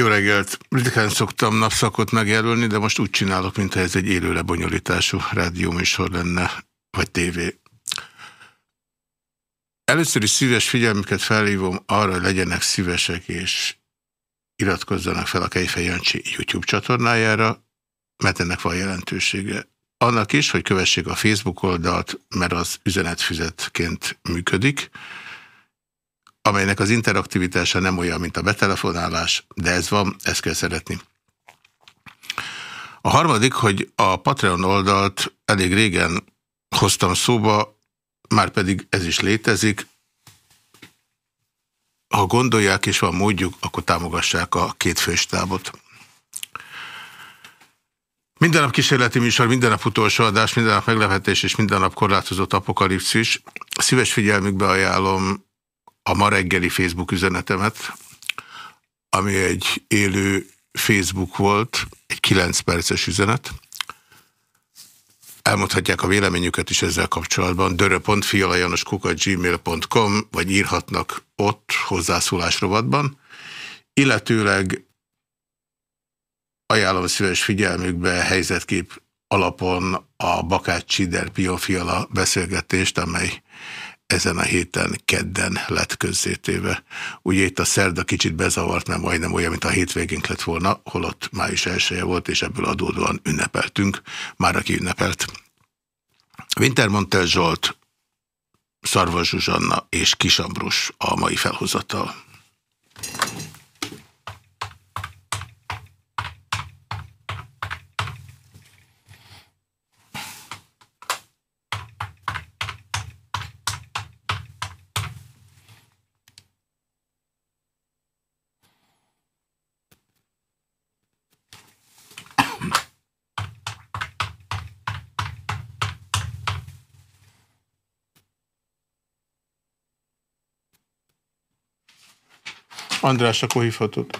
Jó reggelt! Ritkán szoktam napszakot megjelölni, de most úgy csinálok, mintha ez egy élő lebonyolítású rádióműsor lenne, vagy tévé. Először is szíves figyelmüket felhívom arra, hogy legyenek szívesek és iratkozzanak fel a Kejfej Jancsi YouTube csatornájára, mert ennek van jelentősége. Annak is, hogy kövessék a Facebook oldalt, mert az üzenetfüzetként működik, amelynek az interaktivitása nem olyan, mint a betelefonálás, de ez van, ezt kell szeretni. A harmadik, hogy a Patreon oldalt elég régen hoztam szóba, már pedig ez is létezik. Ha gondolják és van módjuk, akkor támogassák a két főstábot. Minden nap kísérleti műsor, minden nap utolsó adás, minden nap meglepetés és minden nap korlátozott apokalipszis. Szíves figyelmükbe ajánlom a ma reggeli Facebook üzenetemet, ami egy élő Facebook volt, egy 9 perces üzenet. Elmondhatják a véleményüket is ezzel kapcsolatban. dörö.fialajanoskuka.gmail.com vagy írhatnak ott hozzászólás rovatban. Illetőleg ajánlom szíves figyelmükbe helyzetkép alapon a Bakács Csider Piofiala beszélgetést, amely ezen a héten kedden lett közzétéve. Ugye itt a szerda kicsit bezavart, mert majdnem olyan, mint a hétvégénk lett volna, holott május elsője volt, és ebből adódóan ünnepeltünk, már aki ünnepelt. Wintermontel Zsolt, Szarvas Zsuzsanna és Kisambrus a mai felhozatal. András, akkor hívhatod.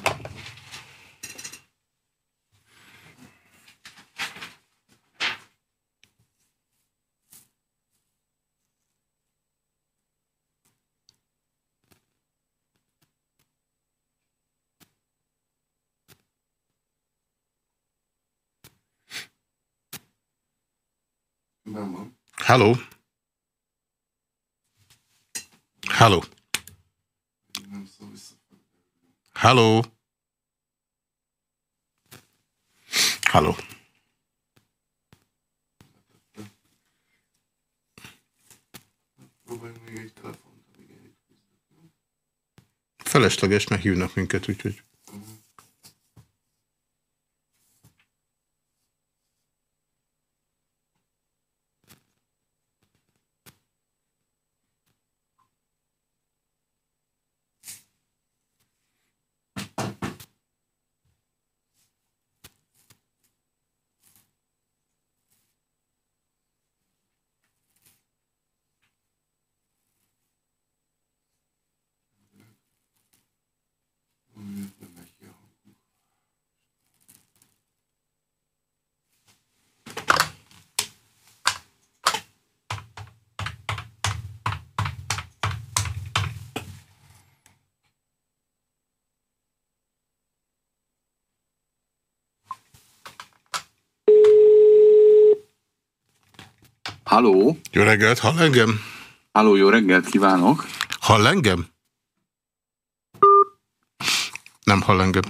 Hello. Hello. Halló? Halló? Felesleges, mert hívnak minket, úgyhogy... Halló? Jó reggelt, hall engem? Halló, jó reggelt kívánok! Hall engem? Nem hall engem.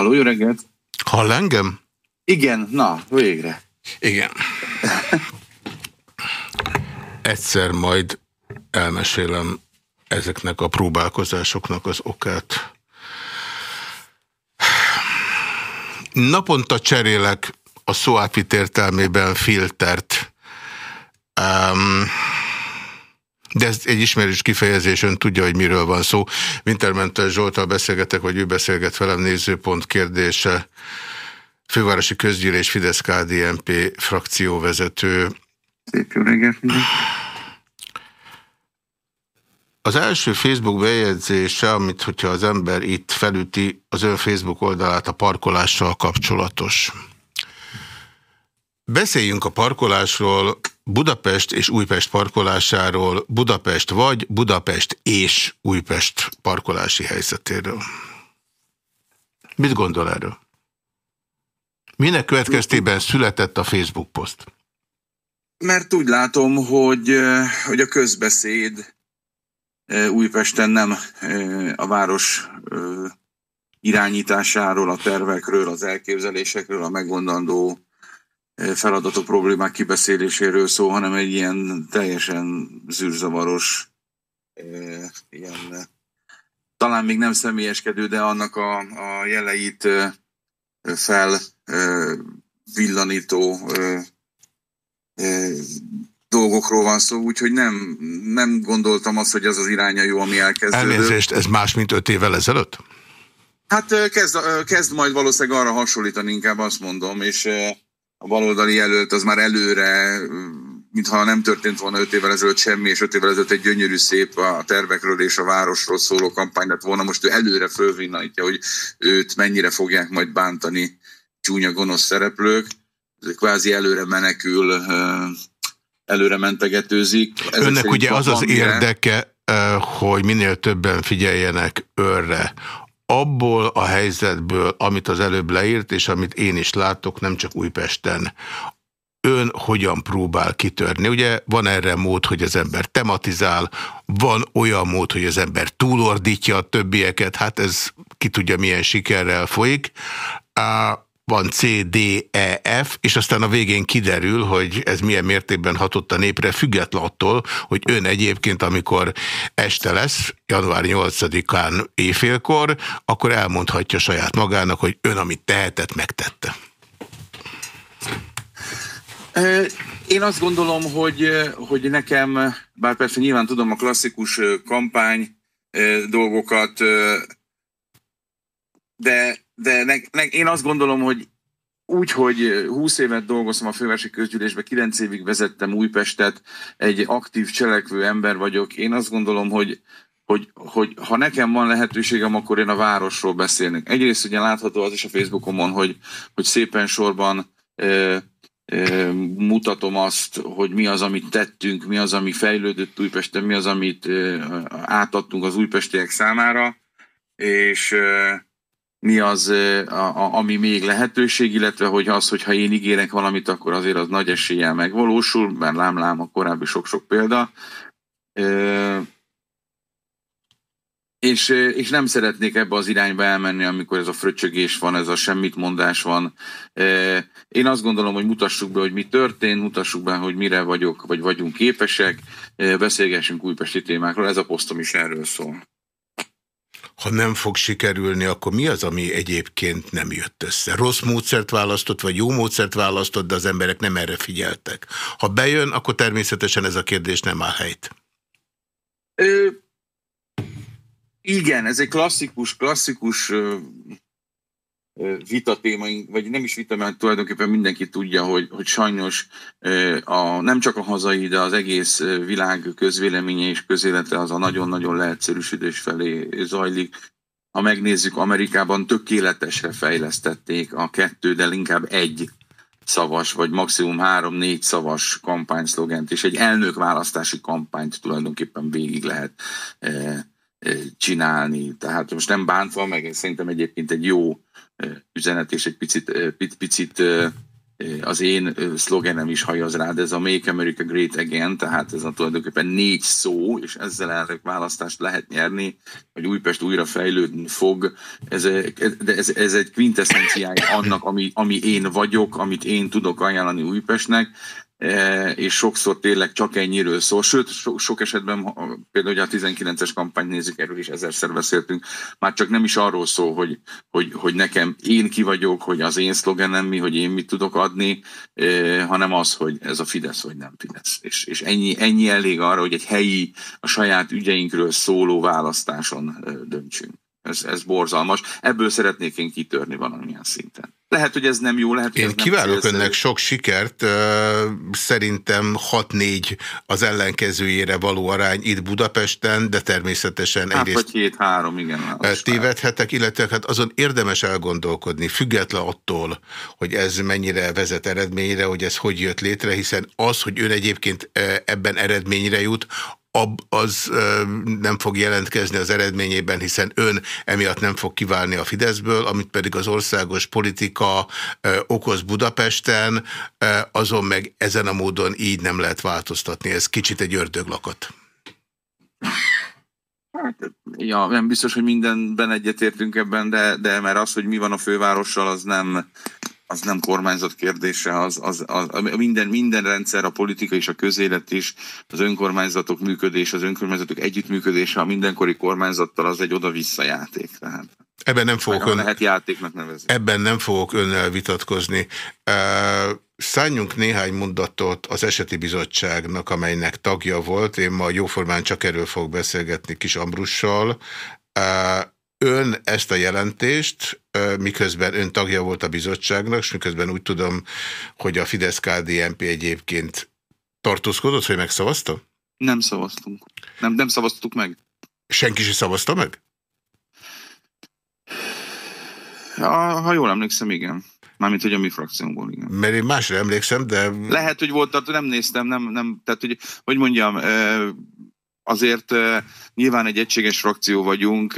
Háló, jó reggelt! Hall engem? Igen, na, végre. Igen. Egyszer majd elmesélem ezeknek a próbálkozásoknak az okát. Naponta cserélek a szó értelmében filtert. Um, de ez egy ismerős kifejezés, ön tudja, hogy miről van szó. Wintermentel Zsoltal beszélgetek, vagy ő beszélget velem nézőpont kérdése. Fővárosi Közgyűlés Fidesz KDNP frakcióvezető. Szép jó reggelt Az első Facebook bejegyzése, amit hogyha az ember itt felüti az ön Facebook oldalát a parkolással kapcsolatos. Beszéljünk a parkolásról, Budapest és Újpest parkolásáról, Budapest vagy Budapest és Újpest parkolási helyzetéről. Mit gondol erről? Minek következtében született a Facebook poszt? Mert úgy látom, hogy, hogy a közbeszéd Újpesten nem a város irányításáról, a tervekről, az elképzelésekről, a megmondandó feladatok, problémák kibeszéléséről szó, hanem egy ilyen teljesen zűrzavaros, ilyen, talán még nem személyeskedő, de annak a, a jeleit felvillanító dolgokról van szó, úgyhogy nem, nem gondoltam azt, hogy az az iránya jó, ami elkezdődött. Elnézést, ez más, mint öt évvel ezelőtt? Hát kezd, kezd majd valószínűleg arra hasonlítani, inkább azt mondom, és a baloldali jelölt az már előre, mintha nem történt volna öt évvel ezelőtt semmi, és öt évvel ezelőtt egy gyönyörű szép a tervekről és a városról szóló kampány lett volna. Most ő előre fölvinnatja, hogy őt mennyire fogják majd bántani csúnya gonosz szereplők. Ez kvázi előre menekül, előre mentegetőzik. Ezek Önnek ugye az az érdeke, hogy minél többen figyeljenek őrre abból a helyzetből, amit az előbb leírt, és amit én is látok, nem csak Újpesten, ön hogyan próbál kitörni? Ugye van erre mód, hogy az ember tematizál, van olyan mód, hogy az ember túlordítja a többieket, hát ez ki tudja milyen sikerrel folyik van C, D, E, F, és aztán a végén kiderül, hogy ez milyen mértékben hatott a népre, független attól, hogy ön egyébként, amikor este lesz, január 8-án éjfélkor, akkor elmondhatja saját magának, hogy ön, amit tehetett, megtette. Én azt gondolom, hogy, hogy nekem, bár persze nyilván tudom a klasszikus kampány dolgokat, de de ne, ne, én azt gondolom, hogy úgy, hogy 20 évet dolgoztam a fővárosi közgyűlésbe, 9 évig vezettem Újpestet, egy aktív, cselekvő ember vagyok. Én azt gondolom, hogy, hogy, hogy ha nekem van lehetőségem, akkor én a városról beszélnek. Egyrészt ugye látható az is a Facebookomon, hogy, hogy szépen sorban e, e, mutatom azt, hogy mi az, amit tettünk, mi az, ami fejlődött Újpesten, mi az, amit e, átadtunk az újpestiek számára, és e, mi az, a, a, ami még lehetőség, illetve hogy az, hogyha én ígérek valamit, akkor azért az nagy eséllyel megvalósul, mert lám-lám a korábbi sok-sok példa. E, és, és nem szeretnék ebbe az irányba elmenni, amikor ez a fröcsögés van, ez a semmit mondás van. Én azt gondolom, hogy mutassuk be, hogy mi történt, mutassuk be, hogy mire vagyok, vagy vagyunk képesek, beszélgessünk újpesti témákról, ez a posztom is erről szól ha nem fog sikerülni, akkor mi az, ami egyébként nem jött össze? Rossz módszert választott, vagy jó módszert választott, de az emberek nem erre figyeltek. Ha bejön, akkor természetesen ez a kérdés nem áll helyt. Ö, igen, ez egy klasszikus, klasszikus vitatéma, vagy nem is vita, mert tulajdonképpen mindenki tudja, hogy, hogy sajnos a, nem csak a hazai, de az egész világ közvéleménye és közélete az a nagyon-nagyon leegyszerűsödés felé zajlik. Ha megnézzük, Amerikában tökéletesre fejlesztették a kettő, de inkább egy szavas, vagy maximum három-négy szavas kampányszlogent, és egy elnökválasztási kampányt tulajdonképpen végig lehet csinálni. Tehát most nem bántva, meg szerintem egyébként egy jó üzenet, és egy picit, picit az én szlogenem is hajaz rá, de ez a Make America Great Again, tehát ez a tulajdonképpen négy szó, és ezzel elnök választást lehet nyerni, hogy Újpest újra fejlődni fog. Ez, de ez, ez egy quintessenciája annak, ami, ami én vagyok, amit én tudok ajánlani Újpestnek, és sokszor tényleg csak ennyiről szól. Sőt, so, sok esetben, például hogy a 19-es kampány nézzük, erről is ezerszer beszéltünk, már csak nem is arról szól, hogy, hogy, hogy nekem én ki vagyok, hogy az én szlogenem mi, hogy én mit tudok adni, eh, hanem az, hogy ez a Fidesz vagy nem Fidesz. És, és ennyi, ennyi elég arra, hogy egy helyi, a saját ügyeinkről szóló választáson eh, döntsünk. Ez, ez borzalmas. Ebből szeretnék én kitörni valamilyen szinten. Lehet, hogy ez nem jó, lehet, hogy Én kívánok önnek sok sikert. Szerintem 6-4 az ellenkezőjére való arány itt Budapesten, de természetesen hát, egyrészt... vagy 7-3, igen. Tévedhetek, illetve hát azon érdemes elgondolkodni, független attól, hogy ez mennyire vezet eredményre, hogy ez hogy jött létre, hiszen az, hogy ön egyébként ebben eredményre jut, ab, az nem fog jelentkezni az eredményében, hiszen ön emiatt nem fog kiválni a Fideszből, amit pedig az országos politika okoz Budapesten, azon meg ezen a módon így nem lehet változtatni. Ez kicsit egy ördöglakot. Hát, ja, nem biztos, hogy mindenben egyetértünk ebben, de, de mert az, hogy mi van a fővárossal, az nem, az nem kormányzat kérdése, az, az, az, minden, minden rendszer, a politika és a közélet is, az önkormányzatok működése, az önkormányzatok együttműködése a mindenkori kormányzattal az egy oda-vissza játék. Tehát. Ebben nem fogok ön... lehet játéknak nevezni. Ebben nem fogok önnel vitatkozni. Uh, szálljunk néhány mondatot az eseti bizottságnak, amelynek tagja volt. Én ma jóformán csak erről fogok beszélgetni Kis Ambrussal. Ön ezt a jelentést, miközben ön tagja volt a bizottságnak, és miközben úgy tudom, hogy a Fidesz-KDNP egyébként tartózkodott, hogy megszavazta? Nem szavaztunk. Nem, nem szavaztuk meg. Senki sem szavazta meg? Ha, ha jól emlékszem, igen. Mármint, hogy a mi frakciónkból, igen. Mert én másra emlékszem, de... Lehet, hogy volt, nem néztem, nem, nem, tehát, hogy, hogy mondjam, azért nyilván egy egységes frakció vagyunk,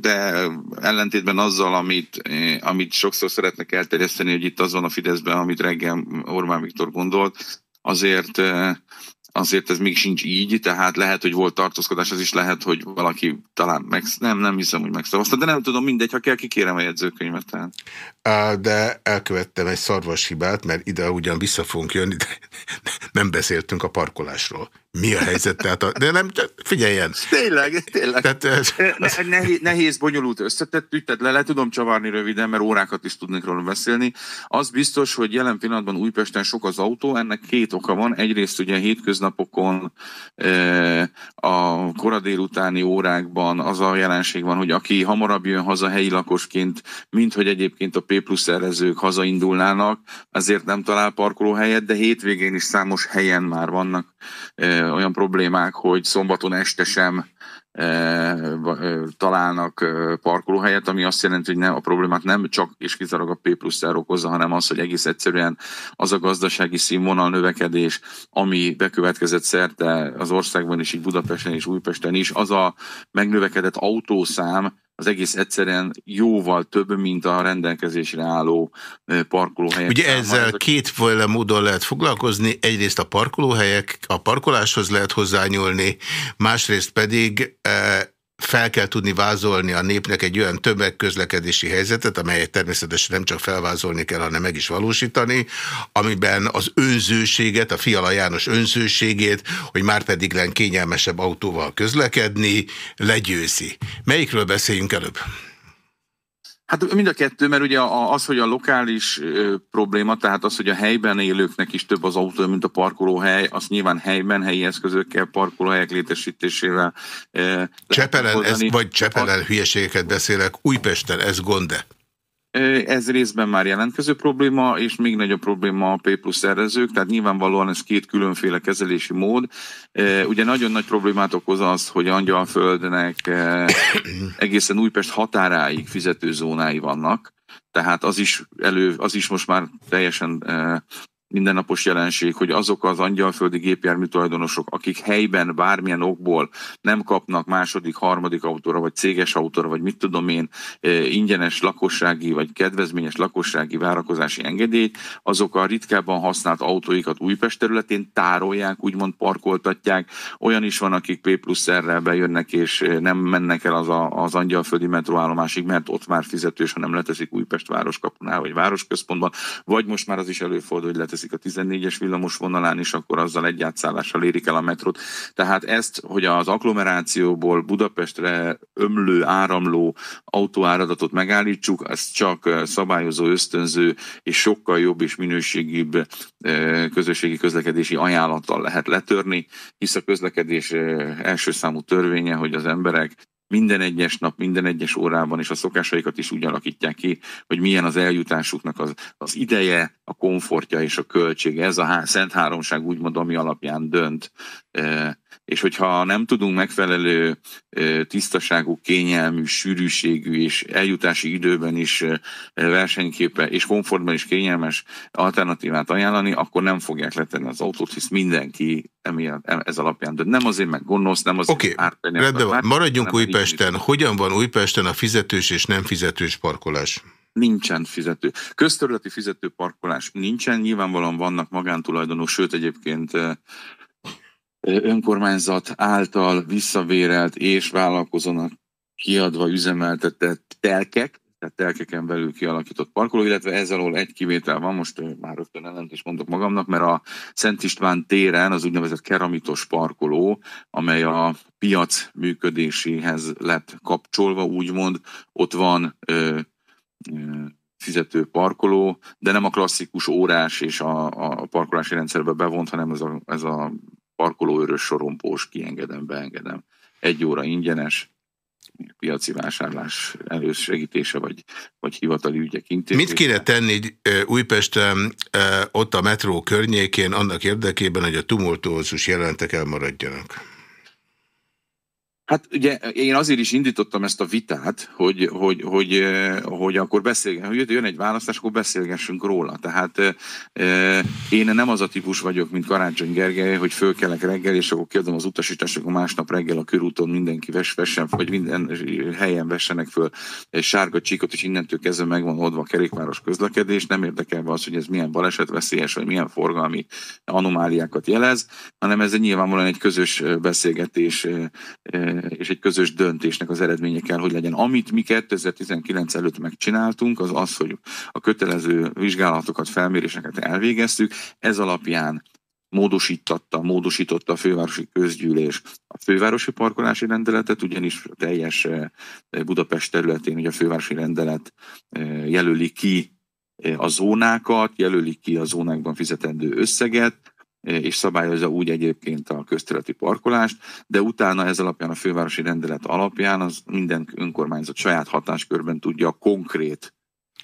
de ellentétben azzal, amit, amit sokszor szeretnek elterjeszteni, hogy itt az van a Fideszben, amit reggel Orbán Viktor gondolt, azért azért ez még sincs így, tehát lehet, hogy volt tartózkodás, az is lehet, hogy valaki talán meg, nem, nem hiszem, hogy megszavazta, de nem tudom, mindegy, ha kell, kikérem a jegyzőkönyvet. Tehát. De elkövettem egy szarvas hibát, mert ide ugyan vissza fogunk jönni, de nem beszéltünk a parkolásról mi a helyzet? Tehát a, de nem, figyeljen. Tényleg, tényleg. Tehát, ez, ne, nehéz, nehéz, bonyolult összetett ügy, tehát le, le tudom csavarni röviden, mert órákat is tudnék róla beszélni. Az biztos, hogy jelen pillanatban Újpesten sok az autó, ennek két oka van. Egyrészt ugye hétköznapokon e, a kora délutáni órákban az a jelenség van, hogy aki hamarabb jön haza helyi lakosként, mint hogy egyébként a P plusz szervezők hazaindulnának, ezért nem talál parkolóhelyet, de hétvégén is számos helyen már vannak e, olyan problémák, hogy szombaton este sem találnak parkolóhelyet, ami azt jelenti, hogy nem, a problémát nem csak és kizárólag a P plusz okozza, hanem az, hogy egész egyszerűen az a gazdasági színvonal növekedés, ami bekövetkezett szerte az országban is, így Budapesten és Újpesten is, az a megnövekedett autószám, az egész egyszerűen jóval több, mint a rendelkezésre álló parkolóhelyek. Ugye ezzel a... kétfajta módon lehet foglalkozni, egyrészt a parkolóhelyek, a parkoláshoz lehet hozzányúlni, másrészt pedig fel kell tudni vázolni a népnek egy olyan tömegközlekedési helyzetet, amelyet természetesen nem csak felvázolni kell, hanem meg is valósítani, amiben az önzőséget, a Fiala János önzőségét, hogy már pedig len kényelmesebb autóval közlekedni, legyőzi. Melyikről beszéljünk előbb? Hát mind a kettő, mert ugye az, hogy a lokális probléma, tehát az, hogy a helyben élőknek is több az autó, mint a parkolóhely, az nyilván helyben, helyi eszközökkel, parkolóhelyek létesítésével. Csepelen, ez, vagy Csepelen hülyeségeket beszélek, Újpesten ez gond -e? Ez részben már jelentkező probléma, és még nagyobb probléma a P plusz szervezők, tehát nyilvánvalóan ez két különféle kezelési mód. Ugye nagyon nagy problémát okoz az, hogy Angyalföldnek egészen Újpest határáig fizetőzónái vannak, tehát az is, elő, az is most már teljesen mindennapos jelenség, hogy azok az angyalföldi gépjármű tulajdonosok, akik helyben bármilyen okból nem kapnak második, harmadik autóra, vagy céges autóra, vagy mit tudom én, ingyenes lakossági, vagy kedvezményes lakossági várakozási engedélyt, azok a ritkábban használt autóikat Újpest területén tárolják, úgymond parkoltatják. Olyan is van, akik P plusz r bejönnek, és nem mennek el az, a, az angyalföldi metróállomásig, mert ott már fizetős, hanem leteszik Újpest városkapunál, vagy városközpontban, vagy most már az is előfordul, hogy leteszik a 14-es villamos vonalán is, akkor azzal egy átszállással érik el a metrót. Tehát ezt, hogy az agglomerációból Budapestre ömlő, áramló autóáradatot megállítsuk, ez csak szabályozó, ösztönző és sokkal jobb és minőségibb közösségi közlekedési ajánlattal lehet letörni, hisz a közlekedés első számú törvénye, hogy az emberek minden egyes nap, minden egyes órában, és a szokásaikat is úgy alakítják ki, hogy milyen az eljutásuknak az, az ideje, a komfortja és a költsége. Ez a há, szent háromság úgymond, ami alapján dönt. E, és hogyha nem tudunk megfelelő tisztaságú, kényelmű, sűrűségű és eljutási időben is e, versenyképe és komfortban is kényelmes alternatívát ajánlani, akkor nem fogják letenni az autót, hisz mindenki emiatt, ez alapján dönt. Nem azért meg gonosz, nem azért okay. ártani. Rendben van, maradjunk Újpesten. Hogyan van Újpesten a fizetős és nem fizetős parkolás? Nincsen fizető. Közterületi fizető parkolás nincsen, nyilvánvalóan vannak magántulajdonok, sőt egyébként önkormányzat által visszavérelt és vállalkozónak kiadva üzemeltetett telkek, tehát telkeken belül kialakított parkoló, illetve ezzel ahol egy kivétel van, most már rögtön ellent is mondok magamnak, mert a Szent István téren az úgynevezett keramitos parkoló, amely a piac működéséhez lett kapcsolva, úgymond, ott van ö, ö, fizető parkoló, de nem a klasszikus órás és a, a parkolási rendszerbe bevont, hanem ez a, ez a parkolóőrös sorompós kiengedem, beengedem. Egy óra ingyenes, piaci vásárlás elősegítése, vagy, vagy hivatali ügyek intézése. Mit kéne tenni Újpesten, ott a metró környékén annak érdekében, hogy a tumultuózus jelentek elmaradjanak? Hát ugye én azért is indítottam ezt a vitát, hogy, hogy, hogy, eh, hogy akkor beszélgessünk, hogy jön egy választás, akkor beszélgessünk róla. Tehát eh, én nem az a típus vagyok, mint Karácsony Gergely, hogy fölkelek reggel, és akkor kiadom az utasítást, akkor másnap reggel a körúton mindenki ves, vessen, vagy minden helyen vessenek föl egy sárga csíkot, és innentől kezdve megvan oldva a kerékpáros közlekedés. Nem érdekel az, hogy ez milyen balesetveszélyes, vagy milyen forgalmi anomáliákat jelez, hanem ez nyilvánvalóan egy közös beszélgetés eh, és egy közös döntésnek az eredménye kell, hogy legyen. Amit mi 2019 előtt megcsináltunk, az az, hogy a kötelező vizsgálatokat, felméréseket elvégeztük, ez alapján módosította, módosította a fővárosi közgyűlés a fővárosi parkolási rendeletet, ugyanis teljes eh, Budapest területén ugye a fővárosi rendelet eh, jelöli ki eh, a zónákat, jelöli ki a zónákban fizetendő összeget, és szabályozza úgy egyébként a közterületi parkolást, de utána ez alapján a fővárosi rendelet alapján az minden önkormányzat saját hatáskörben tudja a konkrét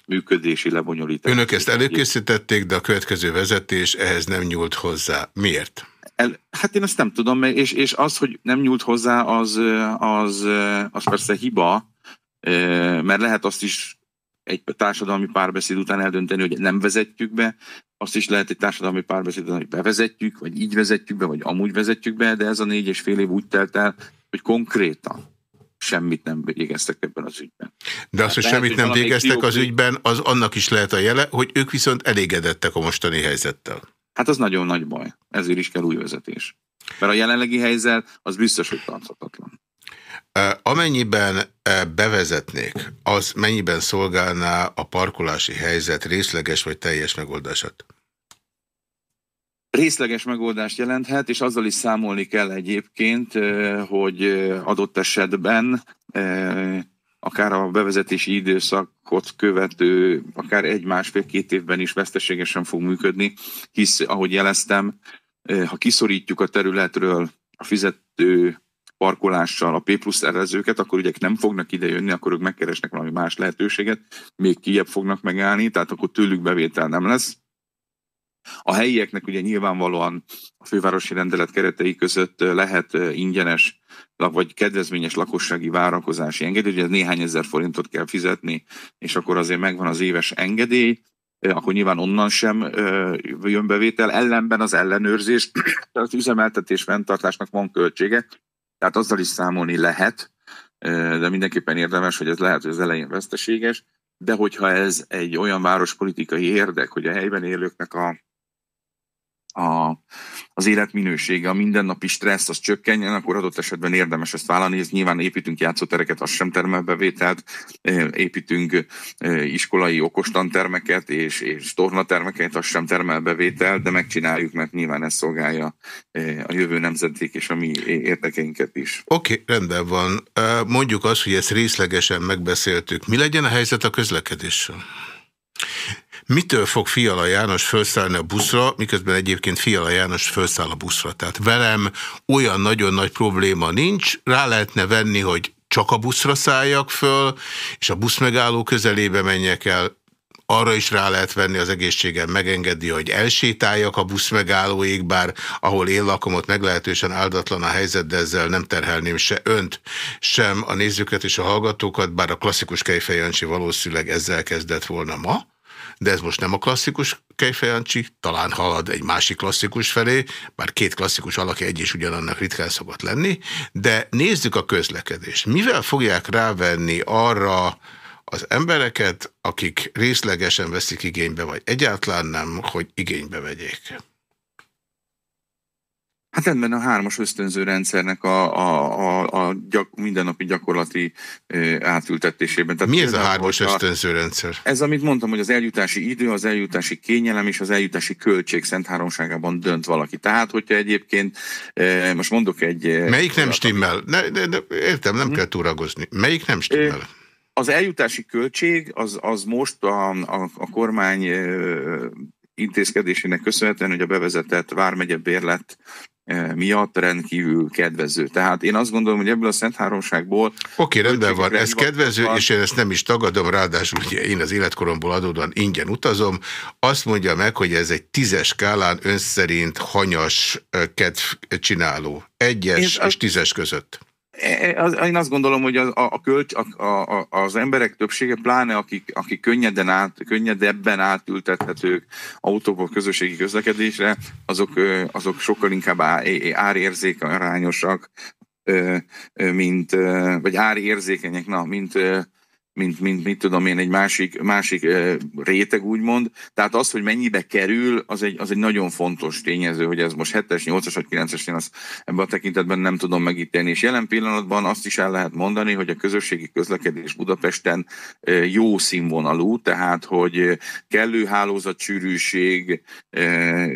működési lebonyolítást. Önök ezt előkészítették, de a következő vezetés ehhez nem nyúlt hozzá. Miért? El, hát én ezt nem tudom, és, és az, hogy nem nyúlt hozzá, az, az, az persze hiba, mert lehet azt is egy társadalmi párbeszéd után eldönteni, hogy nem vezetjük be, azt is lehet egy társadalmi párbeszéd, hogy bevezetjük, vagy így vezetjük be, vagy amúgy vezetjük be, de ez a négy és fél év úgy telt el, hogy konkrétan semmit nem végeztek ebben az ügyben. De azt, hogy lehet, semmit nem végeztek az ügyben, az annak is lehet a jele, hogy ők viszont elégedettek a mostani helyzettel. Hát az nagyon nagy baj. Ezért is kell új vezetés. Mert a jelenlegi helyzet az biztos, hogy tarthatatlan. Amennyiben bevezetnék, az mennyiben szolgálná a parkolási helyzet részleges vagy teljes megoldását? Részleges megoldást jelenthet, és azzal is számolni kell egyébként, hogy adott esetben akár a bevezetési időszakot követő, akár egy másfél-két évben is veszteségesen fog működni, hisz, ahogy jeleztem, ha kiszorítjuk a területről a fizető parkolással a P plusz szervezőket, akkor ugye nem fognak ide jönni, akkor ők megkeresnek valami más lehetőséget, még kiebb fognak megállni, tehát akkor tőlük bevétel nem lesz. A helyieknek ugye nyilvánvalóan a fővárosi rendelet keretei között lehet ingyenes vagy kedvezményes lakossági várakozási engedély, ugye néhány ezer forintot kell fizetni, és akkor azért megvan az éves engedély, akkor nyilván onnan sem jön bevétel. Ellenben az ellenőrzés, az üzemeltetés fenntartásnak van költsége, tehát azzal is számolni lehet, de mindenképpen érdemes, hogy ez lehet, hogy az elején veszteséges, de hogyha ez egy olyan várospolitikai érdek, hogy a helyben élőknek a a, az életminősége, a mindennapi stressz az csökkenjen, akkor adott esetben érdemes ezt vállalni. Ez nyilván építünk játszótereket, az sem termel bevételt, építünk iskolai okostantermeket és, és tornatermeket, az sem termel bevételt, de megcsináljuk, mert nyilván ez szolgálja a jövő nemzeték és a mi érdekeinket is. Oké, okay, rendben van. Mondjuk azt, hogy ezt részlegesen megbeszéltük. Mi legyen a helyzet a közlekedéssel? Mitől fog Fiala János felszállni a buszra, miközben egyébként Fiala János felszáll a buszra? Tehát velem olyan nagyon nagy probléma nincs, rá lehetne venni, hogy csak a buszra szálljak föl, és a busz megálló közelébe menjek el, arra is rá lehet venni az egészségem megengedi, hogy elsétáljak a busz megállóig, bár ahol én lakom, ott meglehetősen áldatlan a helyzet, de ezzel nem terhelném se önt, sem a nézőket és a hallgatókat, bár a klasszikus Kejfejancsi valószínűleg ezzel kezdett volna ma de ez most nem a klasszikus Kejfejancsi, talán halad egy másik klasszikus felé, bár két klasszikus alakja egy is ugyanannak ritkán szokott lenni, de nézzük a közlekedést. Mivel fogják rávenni arra az embereket, akik részlegesen veszik igénybe, vagy egyáltalán nem, hogy igénybe vegyék? Hát ebben a hármas ösztönző rendszernek a, a, a, a gyak, mindennapi gyakorlati e, átültetésében. Tehát Mi ez a hármas ösztönző rendszer? Ez, amit mondtam, hogy az eljutási idő, az eljutási kényelem és az eljutási költség szent háromságában dönt valaki. Tehát, hogyha egyébként, e, most mondok egy... Melyik nem stimmel? Ne, ne, ne, értem, nem hm. kell túragozni. Melyik nem stimmel? E, az eljutási költség az, az most a, a, a kormány intézkedésének köszönhetően, hogy a bevezetett vármegye bérlet miatt rendkívül kedvező. Tehát én azt gondolom, hogy ebből a Szent Háromságból... Oké, okay, rendben van, ez kedvező, van. és én ezt nem is tagadom, ráadásul ugye én az életkoromból adódóan ingyen utazom. Azt mondja meg, hogy ez egy tízes skálán ön szerint hanyas kedv csináló. Egyes én és tízes között. E, én azt gondolom, hogy a, a, kölcs, a, a, az emberek többsége, pláne akik, akik könnyeden át, könnyedebben átültethetők autóból közösségi közlekedésre, azok, azok sokkal inkább árérzék arányosak, mint, vagy árérzékenyek, na, mint, mint, mint mit tudom én, egy másik, másik réteg úgymond. Tehát az, hogy mennyibe kerül, az egy, az egy nagyon fontos tényező, hogy ez most 7-es, 8-as vagy 9-es, én azt ebben a tekintetben nem tudom megítélni. És jelen pillanatban azt is el lehet mondani, hogy a közösségi közlekedés Budapesten jó színvonalú, tehát hogy kellő hálózatsűrűség,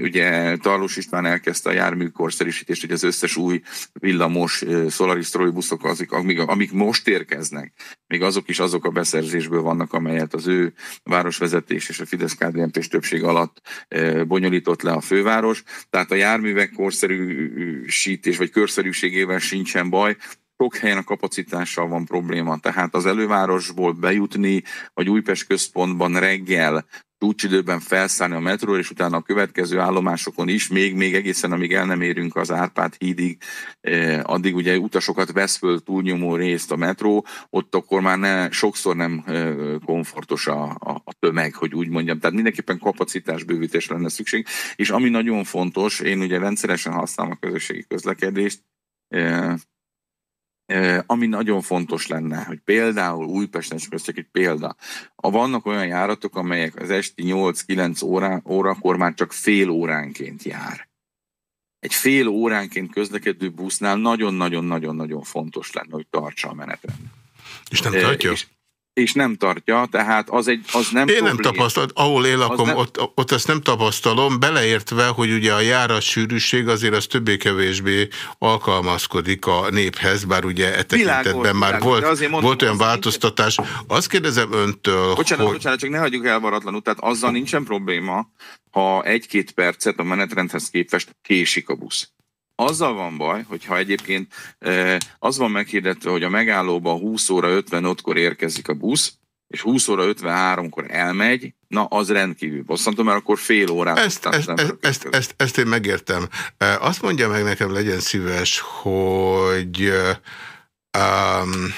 ugye Tarlós István elkezdte a járműkorszerűsítést, hogy az összes új villamos Solaris buszok, azok, amik, amik most érkeznek, még azok is azok a beszerzésből vannak, amelyet az ő városvezetés és a fidesz kdnp többség alatt eh, bonyolított le a főváros. Tehát a járművek korszerűsítés vagy körszerűségével sincsen baj, sok helyen a kapacitással van probléma, tehát az elővárosból bejutni, vagy Újpest központban reggel csúcsidőben felszállni a metróra, és utána a következő állomásokon is, még, még egészen amíg el nem érünk az Árpád hídig, eh, addig ugye utasokat vesz föl túlnyomó részt a metró, ott akkor már ne, sokszor nem eh, komfortos a, a, a tömeg, hogy úgy mondjam. Tehát mindenképpen kapacitásbővítés lenne szükség, és ami nagyon fontos, én ugye rendszeresen használom a közösségi közlekedést, eh, ami nagyon fontos lenne, hogy például Újpesten, csak csak egy példa, a vannak olyan járatok, amelyek az esti 8-9 óra, órakor már csak fél óránként jár. Egy fél óránként közlekedő busznál nagyon-nagyon-nagyon-nagyon fontos lenne, hogy tartsa a menetrend. És nem tartja? És, és nem tartja, tehát az, egy, az nem Én problém. nem tapasztalom, ahol én lakom, nem... ott, ott ezt nem tapasztalom, beleértve, hogy ugye a járat sűrűség azért az többé-kevésbé alkalmazkodik a néphez, bár ugye e tekintetben már világos, volt, mondom, volt olyan változtatás. Nincsen... Azt kérdezem öntől, bocsánat, hogy... Bocsánat, csak ne hagyjuk elvaratlanul, tehát azzal nincsen probléma, ha egy-két percet a menetrendhez képest késik a busz. Azzal van baj, hogyha egyébként az van meghirdetve, hogy a megállóba 20 óra 55-kor érkezik a busz, és 20 óra 53-kor elmegy, na az rendkívül bosszantó, mert akkor fél órát... Ezt, ezt, ezt, ezt, ezt, ezt én megértem. Azt mondja meg nekem, legyen szíves, hogy um,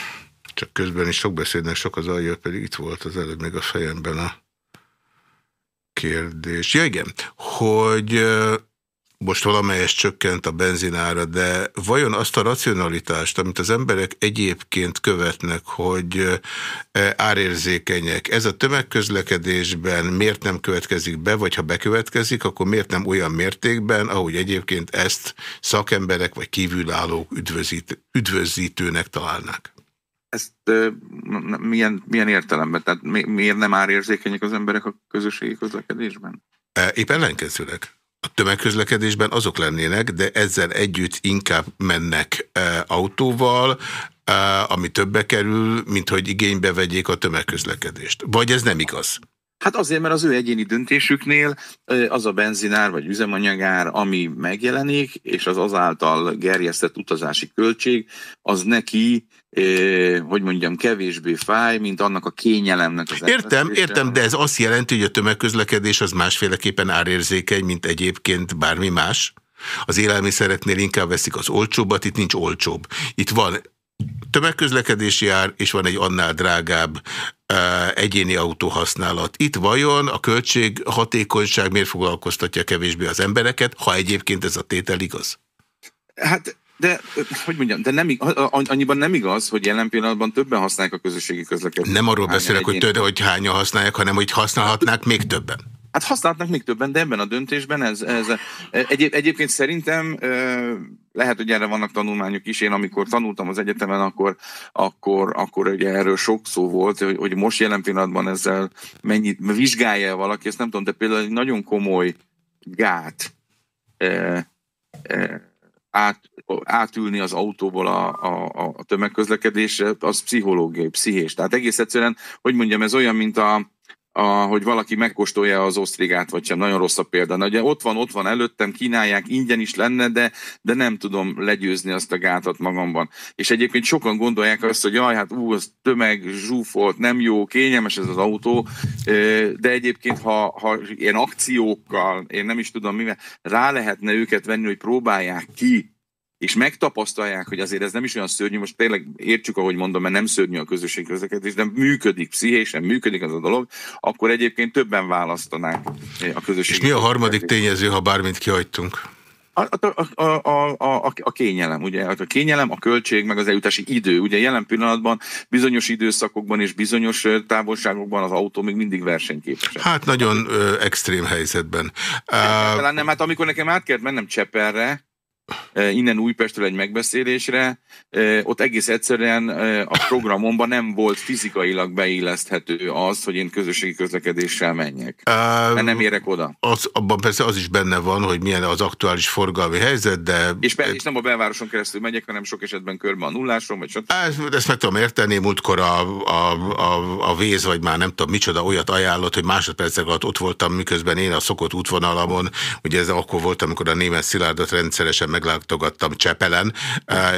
csak közben is sok beszédnek sok az alja, pedig itt volt az előbb még a fejemben a kérdés. Ja igen, hogy most valamelyest csökkent a benzinára, de vajon azt a racionalitást, amit az emberek egyébként követnek, hogy árérzékenyek, ez a tömegközlekedésben miért nem következik be, vagy ha bekövetkezik, akkor miért nem olyan mértékben, ahogy egyébként ezt szakemberek vagy kívülállók üdvözít, üdvözítőnek találnák? Ezt milyen, milyen értelemben? Tehát mi, miért nem árérzékenyek az emberek a közösségi közlekedésben? Épp ellenkezőleg a tömegközlekedésben azok lennének, de ezzel együtt inkább mennek e, autóval, e, ami többe kerül, mint hogy igénybe vegyék a tömegközlekedést. Vagy ez nem igaz? Hát azért, mert az ő egyéni döntésüknél az a benzinár vagy üzemanyagár, ami megjelenik, és az azáltal gerjesztett utazási költség, az neki hogy mondjam, kevésbé fáj, mint annak a kényelemnek az Értem, értem, de ez azt jelenti, hogy a tömegközlekedés az másféleképpen árérzékeny, mint egyébként bármi más. Az élelmiszereknél inkább veszik az olcsóbbat, itt nincs olcsóbb. Itt van tömegközlekedési ár, és van egy annál drágább egyéni autóhasználat. Itt vajon a költség hatékonyság miért foglalkoztatja kevésbé az embereket, ha egyébként ez a tétel igaz? Hát de, hogy mondjam, de nem, annyiban nem igaz, hogy jelen pillanatban többen használják a közösségi közlekedést. Nem arról beszélek, hogy, több, hogy hányan használják, hanem hogy használhatnák még többen. Hát használhatnak még többen, de ebben a döntésben ez, ez egy, egyébként szerintem lehet, hogy erre vannak tanulmányok is. Én amikor tanultam az egyetemen, akkor, akkor, akkor ugye erről sok szó volt, hogy, hogy most jelen pillanatban ezzel mennyit vizsgálja valaki, ezt nem tudom, de például egy nagyon komoly gát át, átülni az autóból a, a, a tömegközlekedésre, az pszichológiai, pszichés. Tehát egész egyszerűen, hogy mondjam, ez olyan, mint a, a, hogy valaki megkóstolja az osztrigát, vagy sem. Nagyon rossz a példa. Na, ugye ott van, ott van előttem, kínálják, ingyen is lenne, de, de nem tudom legyőzni azt a gátat magamban. És egyébként sokan gondolják azt, hogy jaj, hát ú, az tömeg, zsúfolt, nem jó, kényelmes ez az autó, de egyébként, ha, ha ilyen akciókkal, én nem is tudom mivel, rá lehetne őket venni, hogy próbálják ki és megtapasztalják, hogy azért ez nem is olyan szörnyű, most tényleg értsük, ahogy mondom, mert nem szörnyű a közösség közlekedés, de működik, pszichésen működik az a dolog, akkor egyébként többen választanák a közösség. És mi a harmadik tényező, ha bármit kihagytunk? A, a, a, a, a, kényelem, ugye, a kényelem, a költség, meg az eljutási idő. Ugye jelen pillanatban bizonyos időszakokban és bizonyos távolságokban az autó még mindig versenyképes. Hát nagyon ö, extrém helyzetben. Talán nem, hát amikor nekem át kellett mennem Cseperre, innen Újpestről egy megbeszélésre, ott egész egyszerűen a programomban nem volt fizikailag beilleszthető az, hogy én közösségi közlekedéssel menjek. Uh, mert nem érek oda. Az, abban persze az is benne van, hogy milyen az aktuális forgalmi helyzet, de... És, be, és nem a belvároson keresztül megyek, hanem sok esetben körbe a nulláson, vagy stb. Ezt meg tudom érteni, múltkor a, a, a, a véz, vagy már nem tudom micsoda olyat ajánlott, hogy másodpercek alatt ott voltam, miközben én a szokott útvonalamon, ugye ez akkor volt, amikor a német szilárdot rendszeresen meglátogattam Csepelen,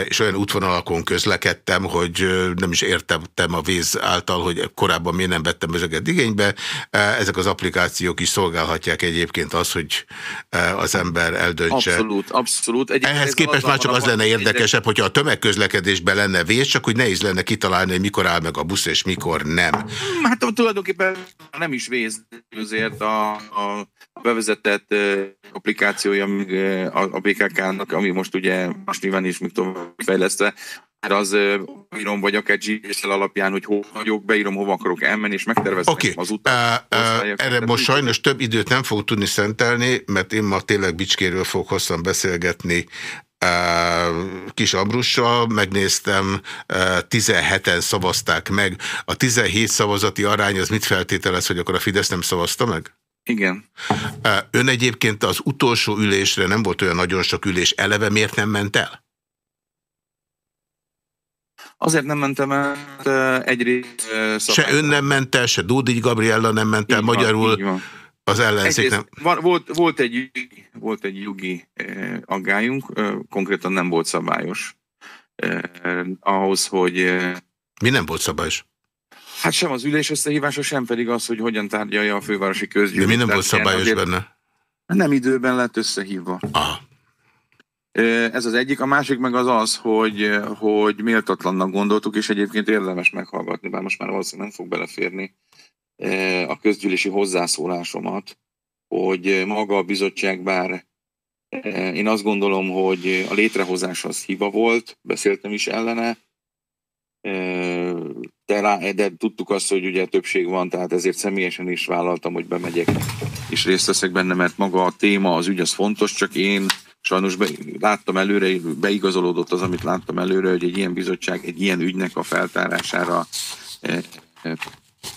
és olyan útvonalakon közlekedtem, hogy nem is értettem a víz által, hogy korábban miért nem vettem ezeket igénybe. Ezek az applikációk is szolgálhatják egyébként az, hogy az ember eldöntse. Abszolút, abszolút. Egyébként Ehhez képest már csak az lenne érdekesebb, hogyha a tömegközlekedésben lenne víz, csak hogy nehéz lenne kitalálni, hogy mikor áll meg a busz, és mikor nem. Hát tulajdonképpen nem is vész, azért a, a bevezetett applikációja a BKK-nak, ami most ugye most nyilván is még tovább fejlesztve, már az írom, vagy akár gps alapján, hogy hova vagyok, beírom, hova akarok elmenni, és megtervezem okay. az utat. Uh, uh, erre most sajnos több időt nem fogok tudni szentelni, mert én ma tényleg Bicskéről fogok hosszan beszélgetni Kis Ambrussal, megnéztem, uh, 17-en szavazták meg. A 17 szavazati arány az mit feltételez, hogy akkor a Fidesz nem szavazta meg? Igen. Ön egyébként az utolsó ülésre nem volt olyan nagyon sok ülés, eleve miért nem ment el? Azért nem mentem el, egyrészt... Se ön nem ment el, se Dódigy Gabriella nem ment el, így magyarul van, az ellenzék nem... Van, volt, volt, egy, volt egy jogi eh, aggályunk, eh, konkrétan nem volt szabályos. Eh, ahhoz, hogy... Eh, Mi nem volt szabályos? Hát sem az ülés összehívása, sem pedig az, hogy hogyan tárgyalja a fővárosi közgyűlés. De mi nem volt szabályos benne? Nem időben lett összehívva. Aha. Ez az egyik. A másik meg az az, hogy, hogy méltatlannak gondoltuk, és egyébként érdemes meghallgatni, bár most már valószínűleg nem fog beleférni a közgyűlési hozzászólásomat, hogy maga a bizottság bár én azt gondolom, hogy a létrehozás az hiba volt, beszéltem is ellene, de, de tudtuk azt, hogy ugye többség van, tehát ezért személyesen is vállaltam, hogy bemegyek és részt veszek benne, mert maga a téma, az ügy az fontos, csak én sajnos be, láttam előre, beigazolódott az, amit láttam előre, hogy egy ilyen bizottság egy ilyen ügynek a feltárására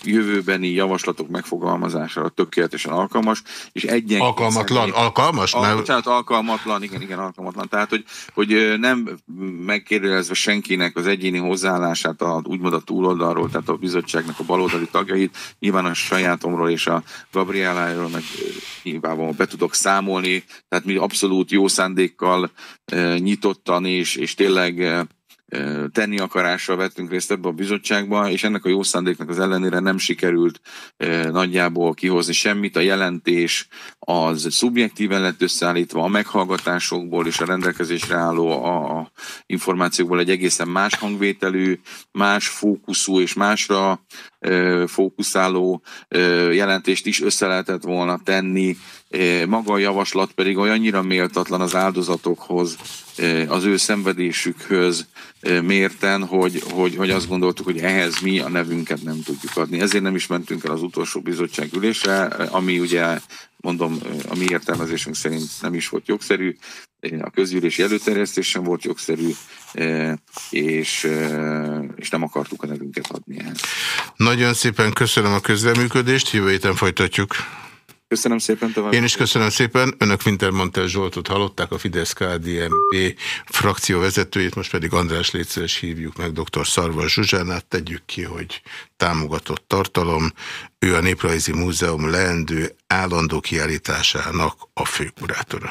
jövőbeni javaslatok megfogalmazására tökéletesen alkalmas, és egyen... Alkalmatlan, alkalmas? Al, mert... Tehát alkalmatlan, igen, igen, alkalmatlan. Tehát, hogy, hogy nem megkérdezve senkinek az egyéni hozzáállását a, úgymond a túloldalról, tehát a bizottságnak a baloldali tagjait, nyilván a sajátomról és a Gabrieláról meg nyilván be tudok számolni, tehát mi abszolút jó szándékkal nyitottan és, és tényleg tenni akarással vettünk részt ebbe a bizottságba, és ennek a jó szándéknak az ellenére nem sikerült nagyjából kihozni semmit. A jelentés az szubjektíven lett összeállítva, a meghallgatásokból és a rendelkezésre álló a információkból egy egészen más hangvételű, más fókuszú és másra fókuszáló jelentést is össze lehetett volna tenni, maga a javaslat pedig olyannyira méltatlan az áldozatokhoz, az ő szenvedésükhöz mérten, hogy, hogy, hogy azt gondoltuk, hogy ehhez mi a nevünket nem tudjuk adni. Ezért nem is mentünk el az utolsó bizottság ülésre, ami ugye, mondom, a mi értelmezésünk szerint nem is volt jogszerű, a közgyűlési előterjesztés sem volt jogszerű, és, és nem akartuk a nevünket adni ehhez. Nagyon szépen köszönöm a közreműködést, jövő héten folytatjuk. Köszönöm szépen tovább. Én is köszönöm szépen. Önök Wintermantel Zsoltot hallották, a Fidesz-KDNP frakció vezetőjét, most pedig András Létszeres hívjuk meg dr. Szarvas Zsuzsánát. Tegyük ki, hogy támogatott tartalom. Ő a Néprajzi Múzeum leendő állandó kiállításának a főkurátora.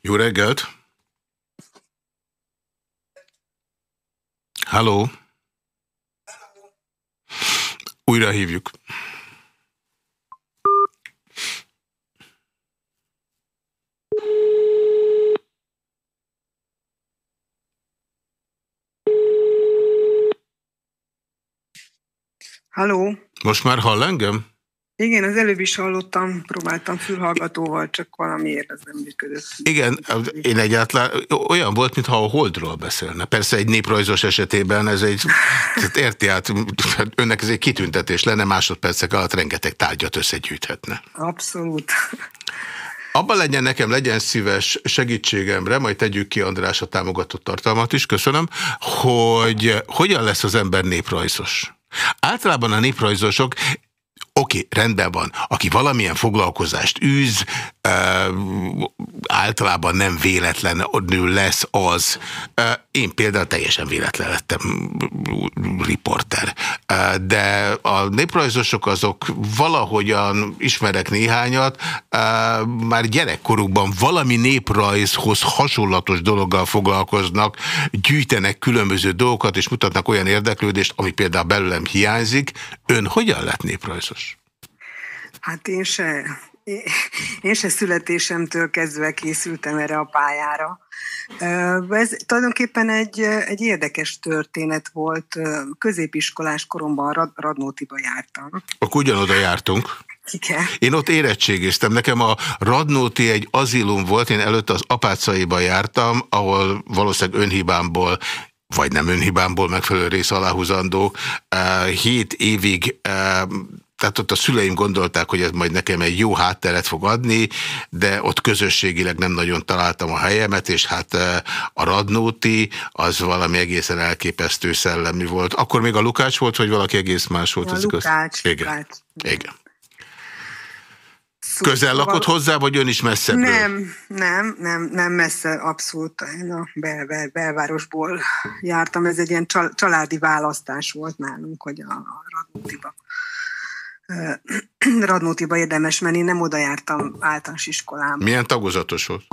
Jó reggelt! Halló! Újra hívjuk. Halló! Most már hall engem? Igen, az előbb is hallottam, próbáltam fülhallgatóval, csak valamiért ez nem működött. Igen, én egyáltalán olyan volt, mintha a Holdról beszélne. Persze egy néprajzos esetében ez egy, érti át, önnek ez egy kitüntetés lenne, másodpercek alatt rengeteg tárgyat összegyűjthetne. Abszolút. Abban legyen nekem, legyen szíves segítségemre, majd tegyük ki András a támogatott tartalmat is, köszönöm, hogy hogyan lesz az ember néprajzos. Általában a néprajzosok Oké, rendben van. Aki valamilyen foglalkozást űz, általában nem véletlenül lesz az. Én például teljesen véletlen lettem riporter. De a néprajzosok azok valahogyan ismerek néhányat, már gyerekkorukban valami néprajzhoz hasonlatos dologgal foglalkoznak, gyűjtenek különböző dolgokat, és mutatnak olyan érdeklődést, ami például belőlem hiányzik. Ön hogyan lett néprajzos? Hát én se én se születésemtől kezdve készültem erre a pályára. Ez tulajdonképpen egy, egy érdekes történet volt. Középiskolás koromban Radnótiba jártam. Akkor ugyanoda jártunk. Igen. Én ott érettségiztem. Nekem a Radnóti egy azilum volt, én előtt az apácaiba jártam, ahol valószínűleg önhibámból vagy nem önhibámból megfelelő rész aláhúzandó, hét évig tehát ott a szüleim gondolták, hogy ez majd nekem egy jó hátteret fog adni, de ott közösségileg nem nagyon találtam a helyemet, és hát a Radnóti az valami egészen elképesztő szellemi volt. Akkor még a Lukács volt, vagy valaki egész más volt? A az Lukács. Igen. Lukács. Igen. Szóval Közel lakott hozzá, vagy ön is messze? Nem, nem, nem, nem messze, abszolút. Én a bel, bel, belvárosból jártam, ez egy ilyen családi választás volt nálunk, hogy a, a Radnótiba Radnótiba érdemes menni, nem oda jártam általános iskolában. Milyen tagozatos volt?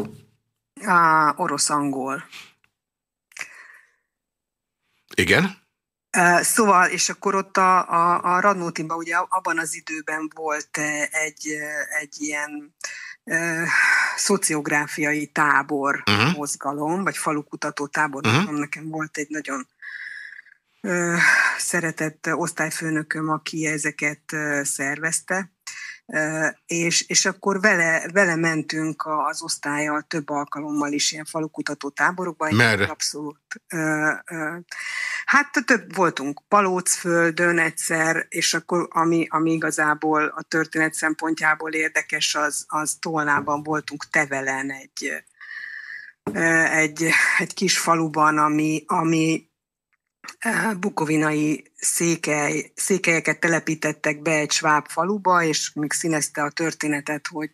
A orosz-angol. Igen? Szóval, és akkor ott a, a, a Radnótiban ugye abban az időben volt egy, egy ilyen szociográfiai tábor uh-huh. mozgalom, vagy falukutató tábor uh-huh. nekem volt egy nagyon szeretett osztályfőnököm, aki ezeket szervezte, és, és akkor vele, vele mentünk az osztályjal több alkalommal is ilyen falukutató táborokba. Merre? Abszolút. Hát több voltunk Palócföldön egyszer, és akkor ami, ami igazából a történet szempontjából érdekes, az, az Tolnában voltunk Tevelen egy, egy, egy kis faluban, ami, ami bukovinai székely, székelyeket telepítettek be egy sváb faluba, és még színezte a történetet, hogy,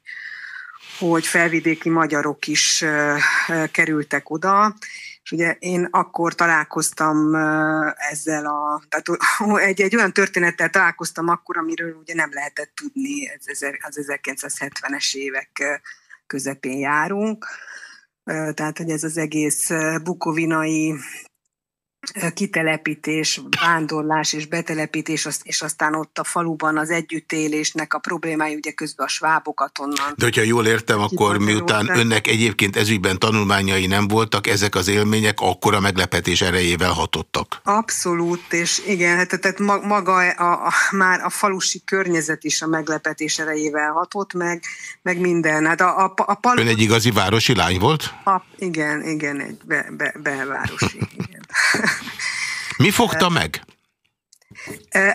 hogy felvidéki magyarok is kerültek oda, és ugye én akkor találkoztam ezzel a, tehát egy, egy olyan történettel találkoztam akkor, amiről ugye nem lehetett tudni, ez, az 1970-es évek közepén járunk, tehát hogy ez az egész bukovinai kitelepítés, vándorlás és betelepítés, és aztán ott a faluban az együttélésnek a problémája, ugye közben a svábokat onnan. De hogyha jól értem, akkor miután önnek egyébként ezügyben tanulmányai nem voltak, ezek az élmények akkora meglepetés erejével hatottak. Abszolút, és igen, hát, tehát maga a, a, már a falusi környezet is a meglepetés erejével hatott, meg, meg minden. Hát a, a, a palu... Ön egy igazi városi lány volt? A, igen, igen, egy be, be, belvárosi, igen. Mi fogta meg?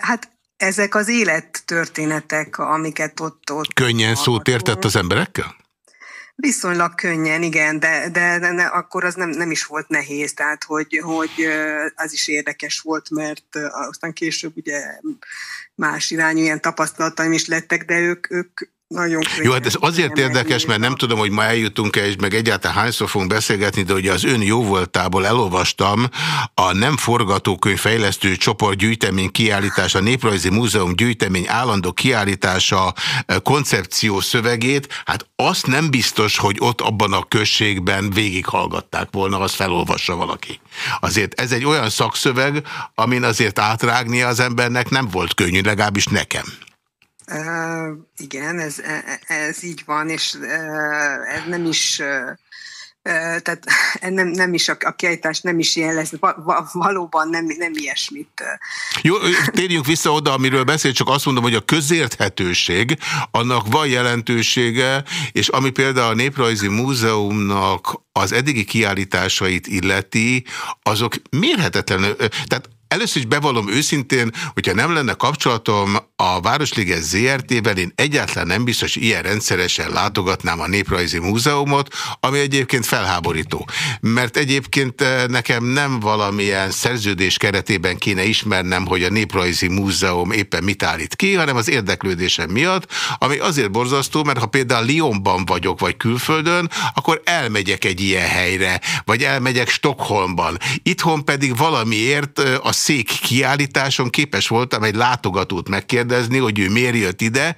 Hát ezek az élettörténetek, amiket ott... ott Könnyen szót értett az emberekkel? Viszonylag könnyen, igen, de, de, de ne, akkor az nem, nem is volt nehéz, tehát hogy, hogy az is érdekes volt, mert aztán később ugye más irányú ilyen tapasztalataim is lettek, de ők, ők nagyon Jó, hát ez azért érdekes, mert nem tudom, hogy ma eljutunk-e, és meg egyáltalán hányszor fogunk beszélgetni, de ugye az ön jóvoltából elolvastam a nem forgatókönyv fejlesztő csoport gyűjtemény kiállítása, Néprajzi Múzeum gyűjtemény állandó kiállítása e, koncepció szövegét, hát azt nem biztos, hogy ott abban a községben végighallgatták volna, azt felolvassa valaki. Azért ez egy olyan szakszöveg, amin azért átrágnia az embernek nem volt könnyű, legalábbis nekem. Igen, ez, e, e, ez így van, és ez nem is, tehát nem, nem is a, a kiállítás nem is ilyen lesz, va, valóban nem, nem ilyesmit. Jó, térjünk vissza oda, amiről beszél, csak azt mondom, hogy a közérthetőség, annak van jelentősége, és ami például a Néprajzi Múzeumnak az eddigi kiállításait illeti, azok mérhetetlenül, tehát Először is bevallom őszintén, hogyha nem lenne kapcsolatom a Városliges ZRT-ben, én egyáltalán nem biztos, ilyen rendszeresen látogatnám a Néprajzi Múzeumot, ami egyébként felháborító. Mert egyébként eh, nekem nem valamilyen szerződés keretében kéne ismernem, hogy a Néprajzi Múzeum éppen mit állít ki, hanem az érdeklődésem miatt, ami azért borzasztó, mert ha például Lyonban vagyok, vagy külföldön, akkor elmegyek egy ilyen helyre, vagy elmegyek Stockholmban. Itthon pedig valamiért eh, a szék kiállításon képes voltam egy látogatót megkérdezni, hogy ő miért jött ide.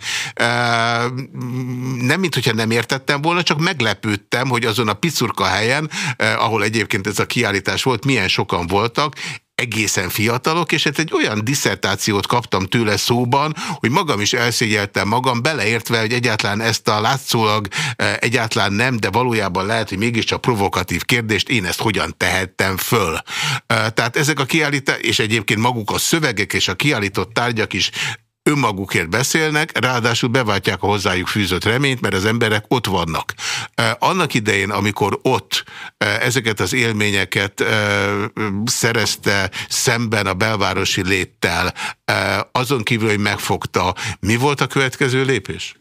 Nem, mint hogyha nem értettem volna, csak meglepődtem, hogy azon a picurka helyen, ahol egyébként ez a kiállítás volt, milyen sokan voltak, egészen fiatalok, és hát egy olyan diszertációt kaptam tőle szóban, hogy magam is elszégyeltem magam, beleértve, hogy egyáltalán ezt a látszólag e, egyáltalán nem, de valójában lehet, hogy mégiscsak provokatív kérdést én ezt hogyan tehettem föl. E, tehát ezek a kiállítás, és egyébként maguk a szövegek és a kiállított tárgyak is önmagukért beszélnek, ráadásul beváltják a hozzájuk fűzött reményt, mert az emberek ott vannak. Annak idején, amikor ott ezeket az élményeket szerezte szemben a belvárosi léttel, azon kívül, hogy megfogta, mi volt a következő lépés?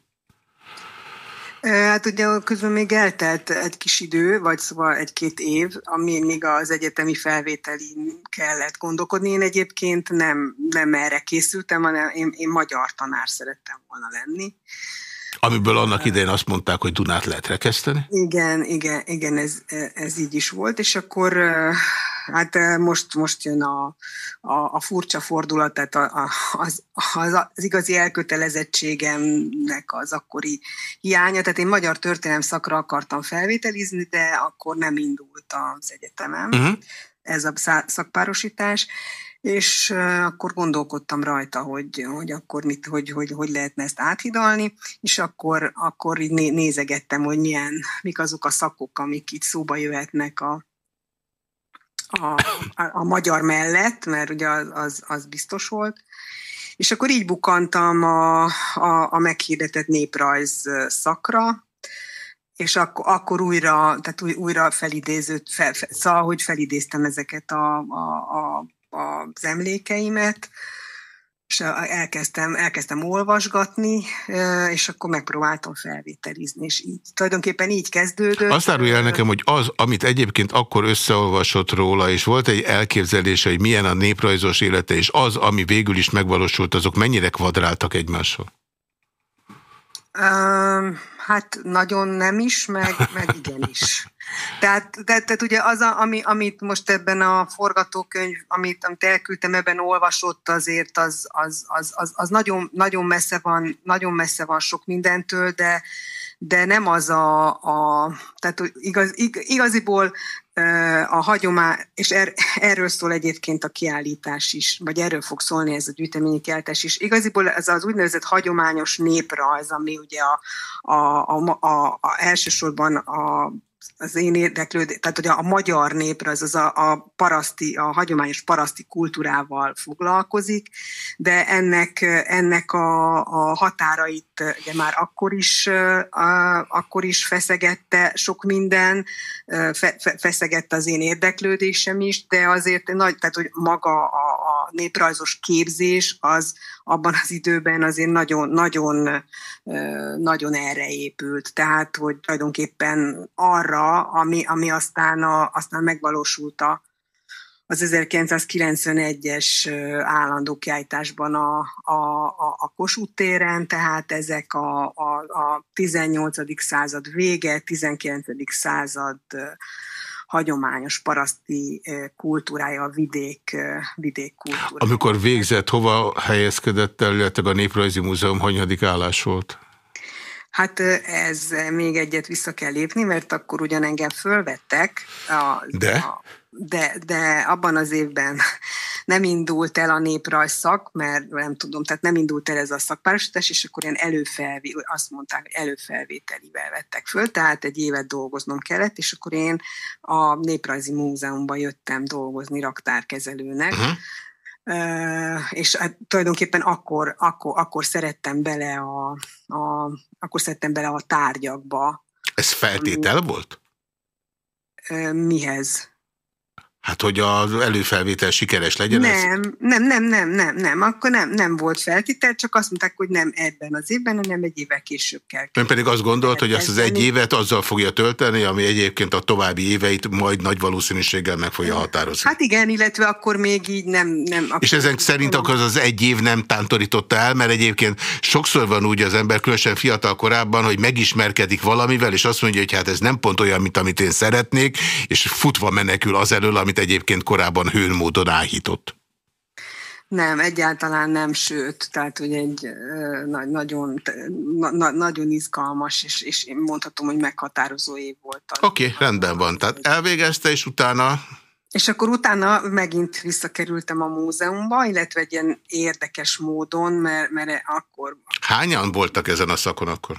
Hát ugye közben még eltelt egy kis idő, vagy szóval egy-két év, ami még az egyetemi felvételi kellett gondolkodni. Én egyébként nem, nem erre készültem, hanem én, én magyar tanár szerettem volna lenni. Amiből annak idején azt mondták, hogy Dunát lehet rekeszteni? Igen, igen, igen, ez, ez így is volt, és akkor hát most, most jön a, a, a furcsa fordulat, tehát a, a, az, az, az igazi elkötelezettségemnek az akkori hiánya. Tehát én magyar történelem szakra akartam felvételizni, de akkor nem indult az egyetemem uh-huh. ez a szakpárosítás és akkor gondolkodtam rajta, hogy, hogy akkor mit, hogy, hogy, hogy lehetne ezt áthidalni, és akkor, akkor így nézegettem, hogy milyen, mik azok a szakok, amik itt szóba jöhetnek a, a, a, magyar mellett, mert ugye az, az, az biztos volt. És akkor így bukantam a, a, a meghirdetett néprajz szakra, és akkor, akkor újra, tehát új, újra felidézőt, fel, fel, szóval, hogy felidéztem ezeket a, a, a az emlékeimet, és elkezdtem, elkezdtem olvasgatni, és akkor megpróbáltam felvételizni, és így, tulajdonképpen így kezdődött. Azt árulja el nekem, hogy az, amit egyébként akkor összeolvasott róla, és volt egy elképzelése, hogy milyen a néprajzos élete, és az, ami végül is megvalósult, azok mennyire kvadráltak egymással? Um, hát nagyon nem is, meg, meg igenis. Tehát, de, tehát ugye az, a, ami, amit most ebben a forgatókönyv, amit, amit elküldtem, ebben olvasott azért, az, az, az, az, az nagyon, nagyon, messze van, nagyon messze van sok mindentől, de, de nem az a, a tehát igaz, ig, igaziból a hagyomány, és er, erről szól egyébként a kiállítás is, vagy erről fog szólni ez a gyűjteményi keltes is. Igaziból ez az úgynevezett hagyományos néprajz, ami ugye a, a, a, a, a elsősorban a az én érdeklődés, tehát hogy a, a magyar népre, az, a, a paraszti, a hagyományos paraszti kultúrával foglalkozik, de ennek, ennek a, a határait ugye már akkor is, a, akkor is feszegette sok minden, fe, fe, feszegette az én érdeklődésem is, de azért nagy, tehát hogy maga a, a néprajzos képzés az abban az időben azért nagyon, nagyon, nagyon erre épült. Tehát, hogy tulajdonképpen arra, ami, ami aztán, a, aztán megvalósult a, az 1991-es állandó kiállításban a, a, a, a Kossuth téren, tehát ezek a, a, a 18. század vége, 19. század hagyományos paraszti kultúrája, a vidék, vidék kultúra. Amikor végzett, hova helyezkedett el, illetve a Néprajzi Múzeum hanyadik állás volt? Hát ez még egyet vissza kell lépni, mert akkor ugyan engem fölvettek. A, De? A, de, de abban az évben nem indult el a néprajszak, mert nem tudom, tehát nem indult el ez a szakpárosítás, és akkor ilyen előfelvé, azt mondták, hogy előfelvételivel vettek föl, tehát egy évet dolgoznom kellett, és akkor én a Néprajzi Múzeumban jöttem dolgozni raktárkezelőnek, uh-huh. Uh, és hát tulajdonképpen akkor, akkor, akkor szerettem bele a, a, akkor szerettem bele a tárgyakba. Ez feltétel ami, volt? Uh, mihez? Hát, hogy az előfelvétel sikeres legyen? Nem, ez... nem, nem, nem, nem, nem, akkor nem, nem volt feltétel, csak azt mondták, hogy nem ebben az évben, hanem egy évvel később kell. Ön pedig azt gondolt, hogy azt az egy évet azzal fogja tölteni, ami egyébként a további éveit majd nagy valószínűséggel meg fogja határozni. Hát igen, illetve akkor még így nem... nem akkor És ezen szerint akkor az, az egy év nem tántorította el, mert egyébként sokszor van úgy az ember, különösen fiatal korában, hogy megismerkedik valamivel, és azt mondja, hogy hát ez nem pont olyan, mint amit én szeretnék, és futva menekül az elől, amit amit egyébként korábban hőn módon áhított? Nem, egyáltalán nem, sőt, tehát hogy egy na, nagyon, na, nagyon izgalmas, és, és én mondhatom, hogy meghatározó év volt. Oké, okay, rendben van. Tehát elvégezte, és utána... És akkor utána megint visszakerültem a múzeumba, illetve egy ilyen érdekes módon, mert, mert akkor... Hányan voltak ezen a szakon akkor?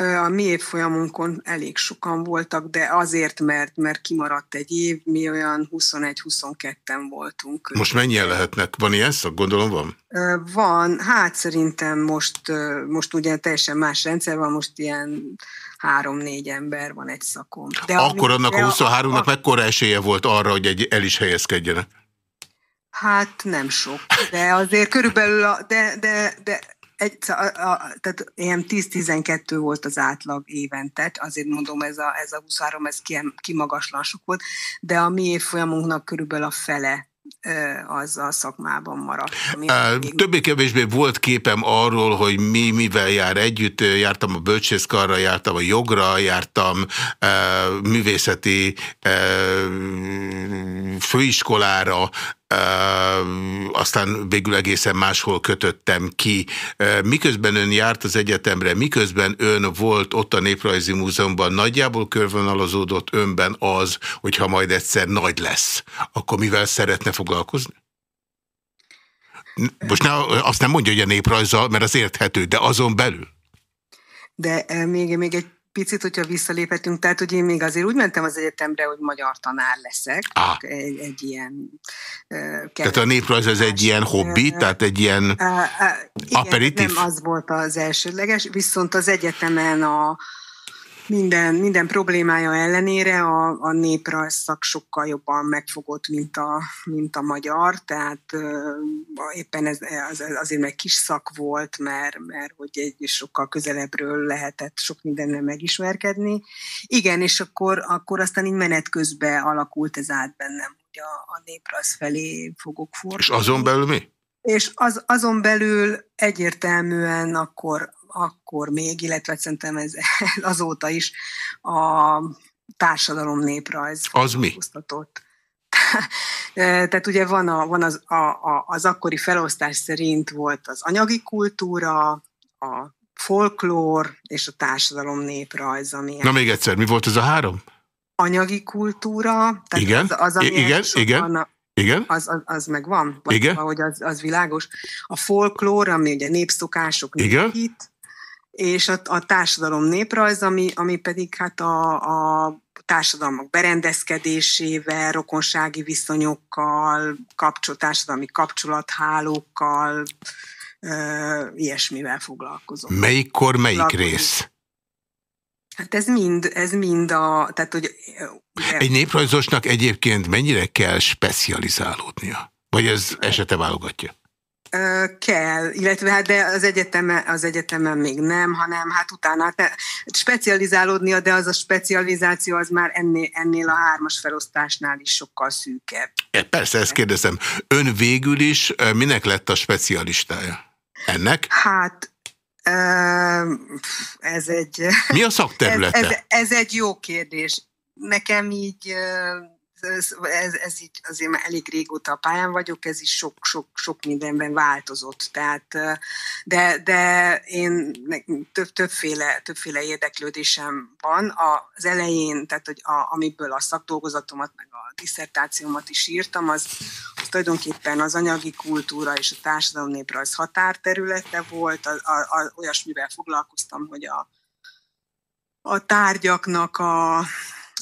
A mi évfolyamunkon elég sokan voltak, de azért, mert, mert kimaradt egy év, mi olyan 21-22-en voltunk. Most mennyien lehetnek? Van ilyen szak? Gondolom van? Van, hát szerintem most, most ugye teljesen más rendszer van, most ilyen három-négy ember van egy szakon. De Akkor annak a 23-nak mekkora esélye volt arra, hogy egy, el is helyezkedjenek? Hát nem sok, de azért körülbelül, a, de, de, de egy, a, a, tehát ilyen 10-12 volt az átlag évente, azért mondom, ez a, ez a 23, ez kimagaslan sok volt, de a mi évfolyamunknak körülbelül a fele az a szakmában maradt. Többé-kevésbé volt képem arról, hogy mi mivel jár együtt. Jártam a bölcsészkarra, jártam a jogra, jártam művészeti főiskolára, aztán végül egészen máshol kötöttem ki. Miközben ön járt az egyetemre, miközben ön volt ott a Néprajzi Múzeumban, nagyjából körvonalazódott önben az, hogyha majd egyszer nagy lesz, akkor mivel szeretne foglalkozni? Most ne, azt nem mondja, hogy a néprajzzal, mert az érthető, de azon belül. De még, még egy picit, hogyha visszaléphetünk, tehát hogy én még azért úgy mentem az egyetemre, hogy magyar tanár leszek. Ah. Egy, egy ilyen... Uh, tehát a néprajz az egy ilyen hobbi, uh, tehát egy ilyen uh, uh, igen, aperitív? Nem az volt az elsődleges, viszont az egyetemen a minden, minden problémája ellenére a, a néprajz szak sokkal jobban megfogott, mint a, mint a magyar, tehát éppen ez az, azért meg kis szak volt, mert, mert hogy egy sokkal közelebbről lehetett sok mindennel megismerkedni. Igen, és akkor, akkor aztán így menet közben alakult ez át bennem, hogy a, a néprajz felé fogok fordulni. És azon belül mi? És az, azon belül egyértelműen akkor akkor még, illetve szerintem ez, azóta is a társadalom néprajz. Az mi? Tehát ugye van, a, van az, a, a, az akkori felosztás szerint volt az anyagi kultúra, a folklór és a társadalom néprajz. Ami Na még egyszer, mi volt ez a három? Anyagi kultúra. Tehát igen, az, az, igen, igen. A, igen? Az, az, az meg van? Vagy Igen? Ahogy az, az világos. A folklór, ami ugye népszokások, Igen? Népít, és a, a társadalom néprajz, ami, ami pedig hát a, a társadalmak berendezkedésével, rokonsági viszonyokkal, kapcsol, társadalmi kapcsolathálókkal, ö, ilyesmivel foglalkozom. Melyik kor, melyik rész? Hát ez mind, ez mind a... Tehát, hogy, ugye, Egy néprajzosnak egyébként mennyire kell specializálódnia? Vagy ez esete válogatja? Kell, illetve hát de az, egyeteme, az egyetemen még nem, hanem hát utána te, specializálódnia, de az a specializáció az már ennél, ennél a hármas felosztásnál is sokkal szűkebb. É, persze, ezt kérdezem. Ön végül is minek lett a specialistája? Ennek? Hát ez egy... Mi a szakterülete? Ez, ez, ez egy jó kérdés. Nekem így ez, ez, ez így azért már elég régóta a pályán vagyok, ez is sok-sok mindenben változott. Tehát, de, de én több, többféle, többféle érdeklődésem van. Az elején, tehát hogy a, amiből a szakdolgozatomat, meg a diszertációmat is írtam, az, az tulajdonképpen az anyagi kultúra és a társadalom néprajz határterülete volt, a, a, a, olyasmivel foglalkoztam, hogy a, a tárgyaknak a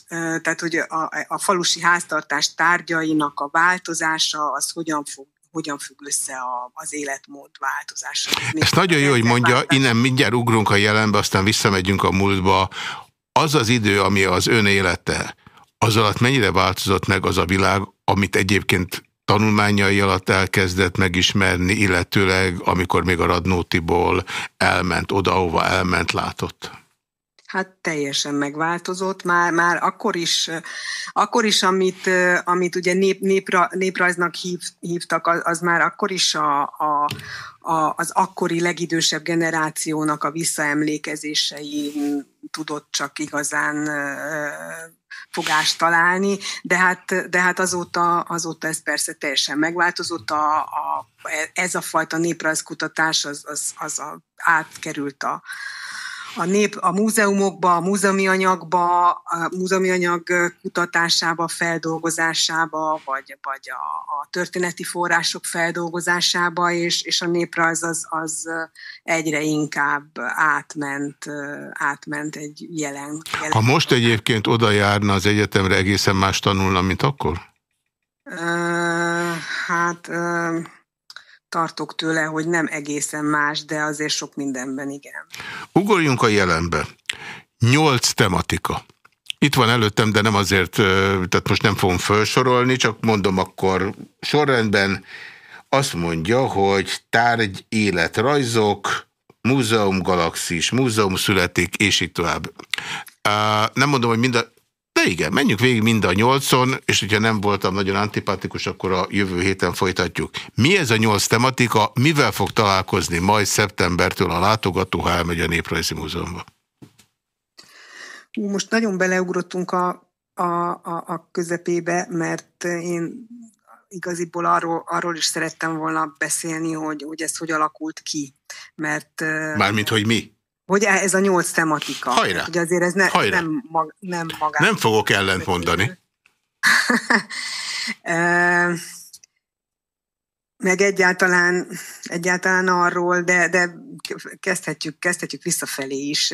tehát hogy a, a falusi háztartás tárgyainak a változása az hogyan fog hogyan függ össze a, az életmód változása. Ezt nagyon jó, hogy mondja, változás. innen mindjárt ugrunk a jelenbe, aztán visszamegyünk a múltba. Az az idő, ami az ön élete, az alatt mennyire változott meg az a világ, amit egyébként tanulmányai alatt elkezdett megismerni, illetőleg amikor még a Radnótiból elment oda, ahova elment, látott? Hát teljesen megváltozott, már, már akkor is, akkor is amit, amit ugye nép, népra, néprajznak hív, hívtak, az, az már akkor is a, a, a, az akkori legidősebb generációnak a visszaemlékezései tudott csak igazán fogást találni, de hát, de hát azóta, azóta ez persze teljesen megváltozott, a, a, ez a fajta néprajzkutatás az, az, az a, átkerült a, a nép a múzeumokba, a múzeumi anyagba, a múzeumi anyag kutatásába, feldolgozásába, vagy, vagy a, a történeti források feldolgozásába, és, és a néprajz az, az egyre inkább átment, átment egy jelen, jelen. Ha most egyébként oda járna az egyetemre, egészen más tanulna, mint akkor? Uh, hát... Uh, tartok tőle, hogy nem egészen más, de azért sok mindenben igen. Ugorjunk a jelenbe. Nyolc tematika. Itt van előttem, de nem azért, tehát most nem fogom felsorolni, csak mondom akkor sorrendben. Azt mondja, hogy tárgy, élet, rajzok, múzeum, galaxis, múzeum születik, és így tovább. Nem mondom, hogy mind a, De igen, menjünk végig mind a nyolcon, és hogyha nem voltam nagyon antipatikus, akkor a jövő héten folytatjuk. Mi ez a nyolc tematika, mivel fog találkozni majd szeptembertől a látogató, ha elmegy a Néprajzi Múzeumba? Most nagyon beleugrottunk a, a, a, a közepébe, mert én igaziból arról, arról is szerettem volna beszélni, hogy, hogy ez hogy alakult ki. Mert, Mármint, hogy mi? Hogy ez a nyolc tematika. Hajrá! Hogy azért ez ne, Hajrá. nem, mag, nem magát. Nem fogok ellent mondani. meg egyáltalán, egyáltalán arról, de, de kezdhetjük, kezdhetjük visszafelé is.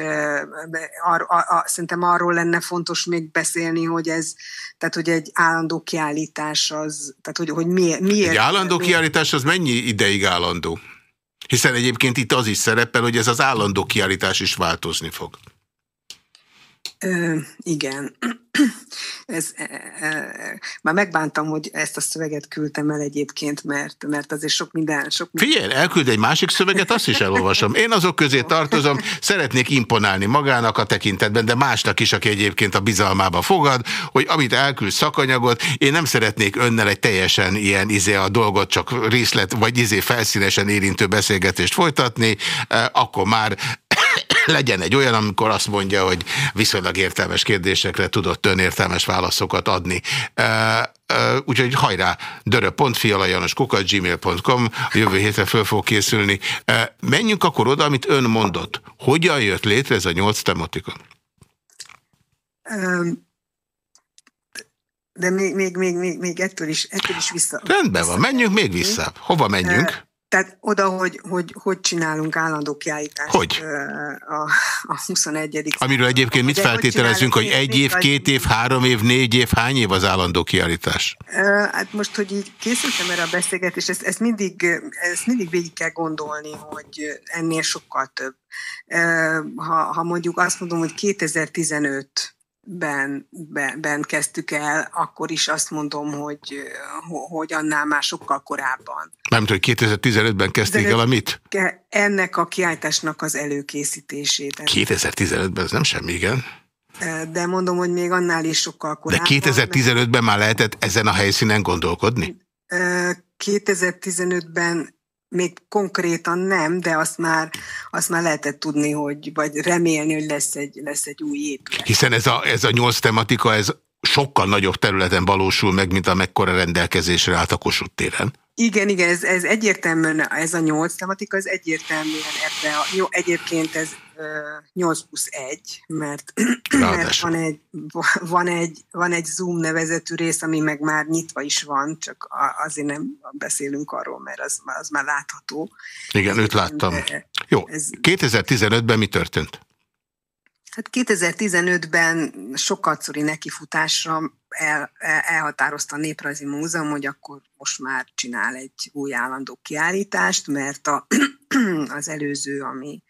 Ar, a, a, szerintem arról lenne fontos még beszélni, hogy ez, tehát hogy egy állandó kiállítás az, tehát hogy, hogy miért, miért... Egy állandó kiállítás az mennyi ideig állandó? Hiszen egyébként itt az is szerepel, hogy ez az állandó kiállítás is változni fog. Ö, igen. Ez, e, e, már megbántam, hogy ezt a szöveget küldtem el egyébként, mert, mert azért sok minden... Sok minden... Figyelj, elküld egy másik szöveget, azt is elolvasom. Én azok közé tartozom, szeretnék imponálni magának a tekintetben, de másnak is, aki egyébként a bizalmába fogad, hogy amit elküld szakanyagot, én nem szeretnék önnel egy teljesen ilyen izé a dolgot csak részlet, vagy izé felszínesen érintő beszélgetést folytatni, e, akkor már legyen egy olyan, amikor azt mondja, hogy viszonylag értelmes kérdésekre tudott önértelmes válaszokat adni. Úgyhogy hajrá, dörö.fialajanoskukat.gmail.com a jövő hétre föl fog készülni. Menjünk akkor oda, amit ön mondott. Hogyan jött létre ez a nyolc tematika? De még, még, még, még, még ettől, is, ettől is vissza. Rendben van, menjünk még vissza. Hova menjünk? Tehát oda, hogy hogy, hogy csinálunk állandó kiállítást hogy? A, a 21. Amiről egyébként mit feltételezünk, hogy egy év, két év, három év, négy év, hány év az állandó kiállítás? Hát most, hogy így készültem erre a beszélgetést, ezt, ezt, mindig, ezt mindig végig kell gondolni, hogy ennél sokkal több. Ha, ha mondjuk azt mondom, hogy 2015 ben, ben, ben kezdtük el, akkor is azt mondom, hogy, hogy annál már sokkal korábban. Nem hogy 2015-ben kezdték el a mit? Ennek a kiállításnak az előkészítését. 2015-ben ez nem semmi, igen. De mondom, hogy még annál is sokkal korábban. De 2015-ben már lehetett ezen a helyszínen gondolkodni? 2015-ben még konkrétan nem, de azt már, azt már lehetett tudni, hogy, vagy remélni, hogy lesz egy, lesz egy új épület. Hiszen ez a, ez a nyolc tematika, ez sokkal nagyobb területen valósul meg, mint amekkora rendelkezésre állt a Kossuth téren. Igen, igen, ez, ez egyértelműen, ez a nyolc tematika, ez egyértelműen ebbe a, jó, egyébként ez 8 plusz 1, mert, mert van, egy, van, egy, van egy Zoom nevezetű rész, ami meg már nyitva is van, csak azért nem beszélünk arról, mert az, az már látható. Igen, őt láttam. Jó, ez, 2015-ben mi történt? Hát 2015-ben sokatszori nekifutásra el, el, elhatározta a Néprajzi Múzeum, hogy akkor most már csinál egy új állandó kiállítást, mert a, az előző, ami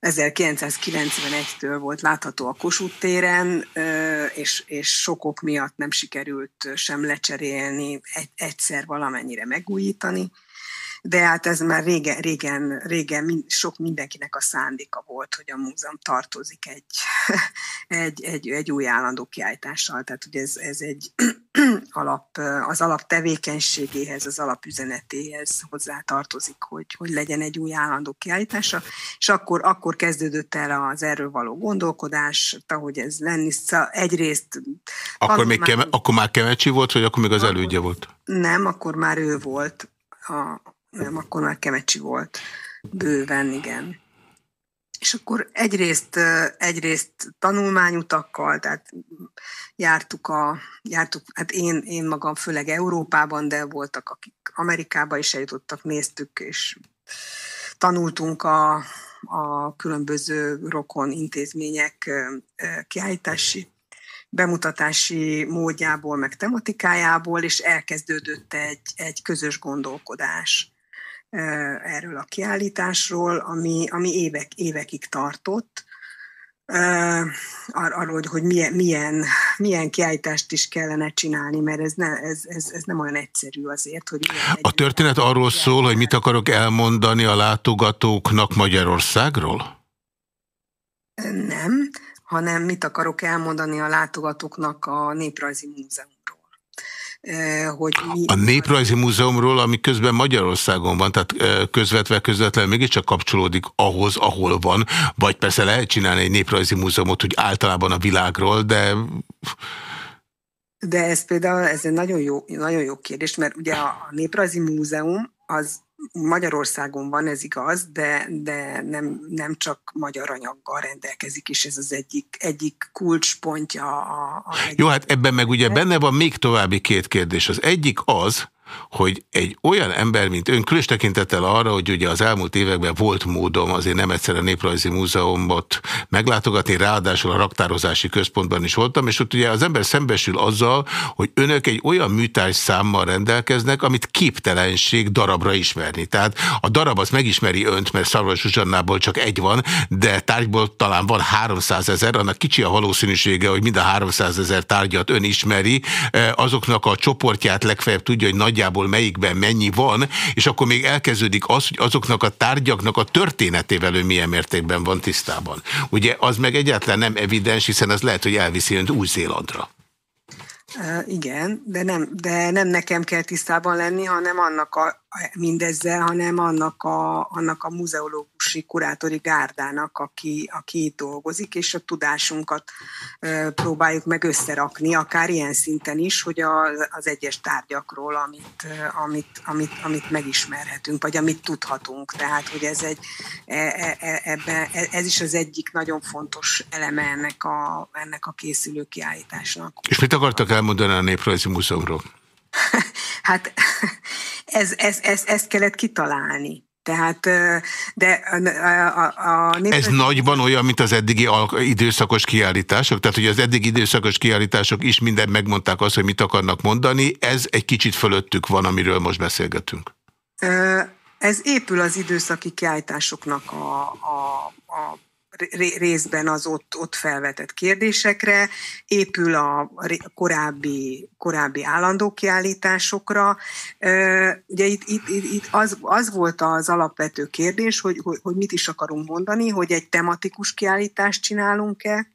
1991-től volt látható a Kossuth téren, és, és sokok miatt nem sikerült sem lecserélni, egyszer valamennyire megújítani de hát ez már régen, régen, régen sok mindenkinek a szándéka volt, hogy a múzeum tartozik egy, egy, egy, egy új állandó kiállítással. Tehát, hogy ez, ez egy alap, az alap tevékenységéhez, az alapüzenetéhez hozzá tartozik, hogy, hogy legyen egy új állandó kiállítása, és akkor, akkor kezdődött el az erről való gondolkodás, ahogy ez lenni. Szóval egyrészt... Akkor, még keme, akkor már Kemecsi volt, vagy akkor még az elődje volt? Nem, akkor már ő volt a, nem, akkor már Kemecsi volt. Bőven, igen. És akkor egyrészt, egyrészt tanulmányutakkal, tehát jártuk, a, jártuk hát én, én magam főleg Európában, de voltak, akik Amerikába is eljutottak, néztük, és tanultunk a, a különböző rokon intézmények kiállítási bemutatási módjából, meg tematikájából, és elkezdődött egy, egy közös gondolkodás erről a kiállításról, ami, ami évek, évekig tartott, arról, hogy, hogy milyen, milyen, milyen kiállítást is kellene csinálni, mert ez, ne, ez, ez, ez nem olyan egyszerű azért. Hogy a történet arról szól, hogy mit akarok elmondani a látogatóknak Magyarországról? Nem, hanem mit akarok elmondani a látogatóknak a Néprajzi Múzeumról. Hogy mi... A Néprajzi Múzeumról, ami közben Magyarországon van, tehát közvetve közvetlenül mégiscsak kapcsolódik ahhoz, ahol van, vagy persze lehet csinálni egy Néprajzi Múzeumot, hogy általában a világról, de... De ez például ez egy nagyon jó, nagyon jó kérdés, mert ugye a Néprajzi Múzeum az Magyarországon van, ez igaz, de, de nem, nem csak magyar anyaggal rendelkezik, és ez az egyik, egyik kulcspontja. A, a Jó, hát ebben meg ugye benne van még további két kérdés. Az egyik az, hogy egy olyan ember, mint ön, különös tekintettel arra, hogy ugye az elmúlt években volt módom azért nem egyszer a Néprajzi Múzeumot meglátogatni, ráadásul a raktározási központban is voltam, és ott ugye az ember szembesül azzal, hogy önök egy olyan műtás számmal rendelkeznek, amit képtelenség darabra ismerni. Tehát a darab az megismeri önt, mert Szarvas Zsuzsannából csak egy van, de tárgyból talán van 300 ezer, annak kicsi a valószínűsége, hogy mind a 300 ezer tárgyat ön ismeri, eh, azoknak a csoportját legfeljebb tudja, hogy nagy nagyjából melyikben mennyi van, és akkor még elkezdődik az, hogy azoknak a tárgyaknak a történetével ő milyen mértékben van tisztában. Ugye az meg egyáltalán nem evidens, hiszen az lehet, hogy elviszi önt Új-Zélandra. Uh, igen, de nem, de nem nekem kell tisztában lenni, hanem annak a, mindezzel, hanem annak a, annak a muzeológusi kurátori gárdának, aki, aki itt dolgozik, és a tudásunkat próbáljuk meg összerakni, akár ilyen szinten is, hogy az, az egyes tárgyakról, amit, amit, amit, amit megismerhetünk, vagy amit tudhatunk. Tehát, hogy ez, egy, e, e, e, ebbe, ez is az egyik nagyon fontos eleme ennek a, ennek a készülő kiállításnak. És mit akartak elmondani a Néprajzi Múzeumról? hát ez, ez, ez, ezt kellett kitalálni. Tehát, de a, a, a népes... Ez nagyban olyan, mint az eddigi időszakos kiállítások? Tehát, hogy az eddigi időszakos kiállítások is minden megmondták azt, hogy mit akarnak mondani, ez egy kicsit fölöttük van, amiről most beszélgetünk. Ez épül az időszaki kiállításoknak a, a, a részben az ott, ott felvetett kérdésekre, épül a korábbi, korábbi állandó kiállításokra. Ugye itt, itt, itt az, az volt az alapvető kérdés, hogy, hogy, hogy mit is akarunk mondani, hogy egy tematikus kiállítást csinálunk-e,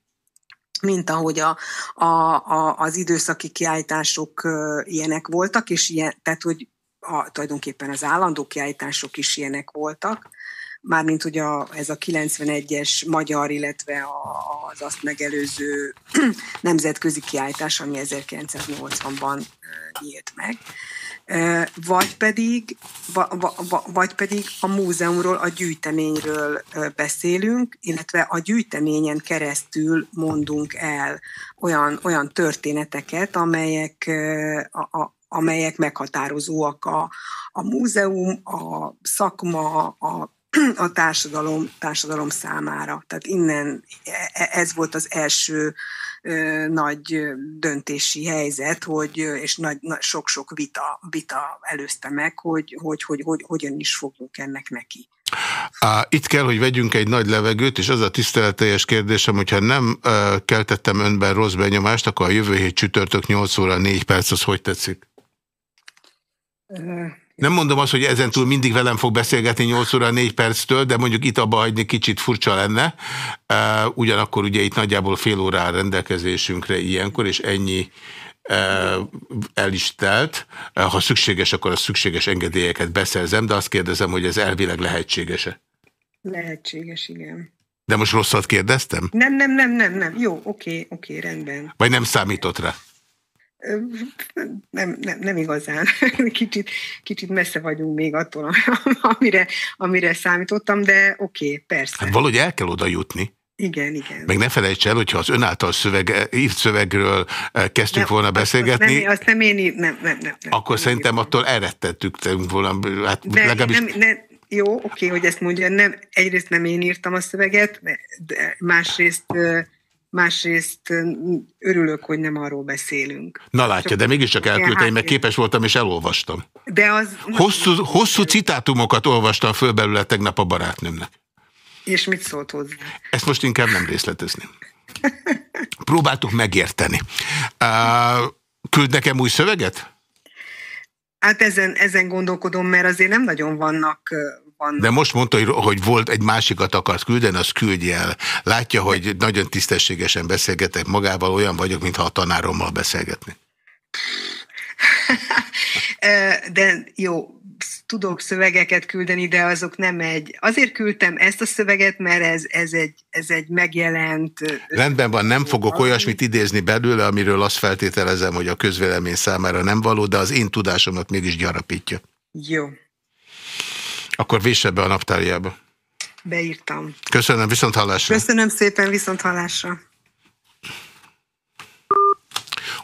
mint ahogy a, a, a, az időszaki kiállítások ilyenek voltak, és ilyen, tehát hogy a, tulajdonképpen az állandó kiállítások is ilyenek voltak, mármint hogy a, ez a 91-es magyar, illetve a, az azt megelőző nemzetközi kiállítás, ami 1980-ban nyílt meg. Vagy pedig, vagy pedig a múzeumról, a gyűjteményről beszélünk, illetve a gyűjteményen keresztül mondunk el olyan, olyan történeteket, amelyek, amelyek meghatározóak a, a múzeum, a szakma, a a társadalom, társadalom számára. Tehát innen e, ez volt az első nagy döntési helyzet, hogy, és nagy, sok-sok vita, vita előzte meg, hogy, hogy, hogy, hogy hogyan is fogunk ennek neki. Itt kell, hogy vegyünk egy nagy levegőt, és az a tiszteleteljes kérdésem, hogyha nem keltettem önben rossz benyomást, akkor a jövő hét csütörtök 8 óra 4 perc, az hogy tetszik? Nem mondom azt, hogy ezentúl mindig velem fog beszélgetni 8 óra 4 perctől, de mondjuk itt abba hagyni kicsit furcsa lenne. Uh, ugyanakkor ugye itt nagyjából fél órá rendelkezésünkre ilyenkor, és ennyi el is telt. Ha szükséges, akkor a szükséges engedélyeket beszerzem, de azt kérdezem, hogy ez elvileg lehetséges-e? Lehetséges, igen. De most rosszat kérdeztem? Nem, nem, nem, nem, nem. Jó, oké, oké, rendben. Vagy nem számított rá? Nem, nem, nem igazán. Kicsit, kicsit messze vagyunk még attól, amire, amire számítottam, de oké, okay, persze. Hát valahogy el kell oda jutni. Igen, igen. Meg ne felejts el, hogyha az ön által szöveg, írt szövegről eh, kezdtünk nem, volna beszélgetni. Azt nem, azt nem én nem, nem, nem. Akkor nem szerintem nem attól elrettettük volna. Hát de legalábbis... nem, nem, jó, oké, hogy ezt mondja, nem, egyrészt nem én írtam a szöveget, de másrészt másrészt örülök, hogy nem arról beszélünk. Na látja, Csak de mégiscsak én meg képes voltam és elolvastam. De az... Hosszú, hosszú citátumokat olvastam föl belőle tegnap a barátnőmnek. És mit szólt hozzá? Ezt most inkább nem részletezni. Próbáltuk megérteni. Uh, küld nekem új szöveget? Hát ezen, ezen gondolkodom, mert azért nem nagyon vannak. De most mondta, hogy volt egy másikat akart küldeni, az küldje el. Látja, hogy nagyon tisztességesen beszélgetek magával, olyan vagyok, mintha a tanárommal beszélgetni. De jó, tudok szövegeket küldeni, de azok nem egy... Azért küldtem ezt a szöveget, mert ez, ez, egy, ez egy megjelent... Rendben van, nem fogok olyasmit idézni belőle, amiről azt feltételezem, hogy a közvélemény számára nem való, de az én tudásomat mégis gyarapítja. Jó. Akkor vésse be a naptárjába. Beírtam. Köszönöm, viszont hallásra. Köszönöm szépen, viszont hallásra.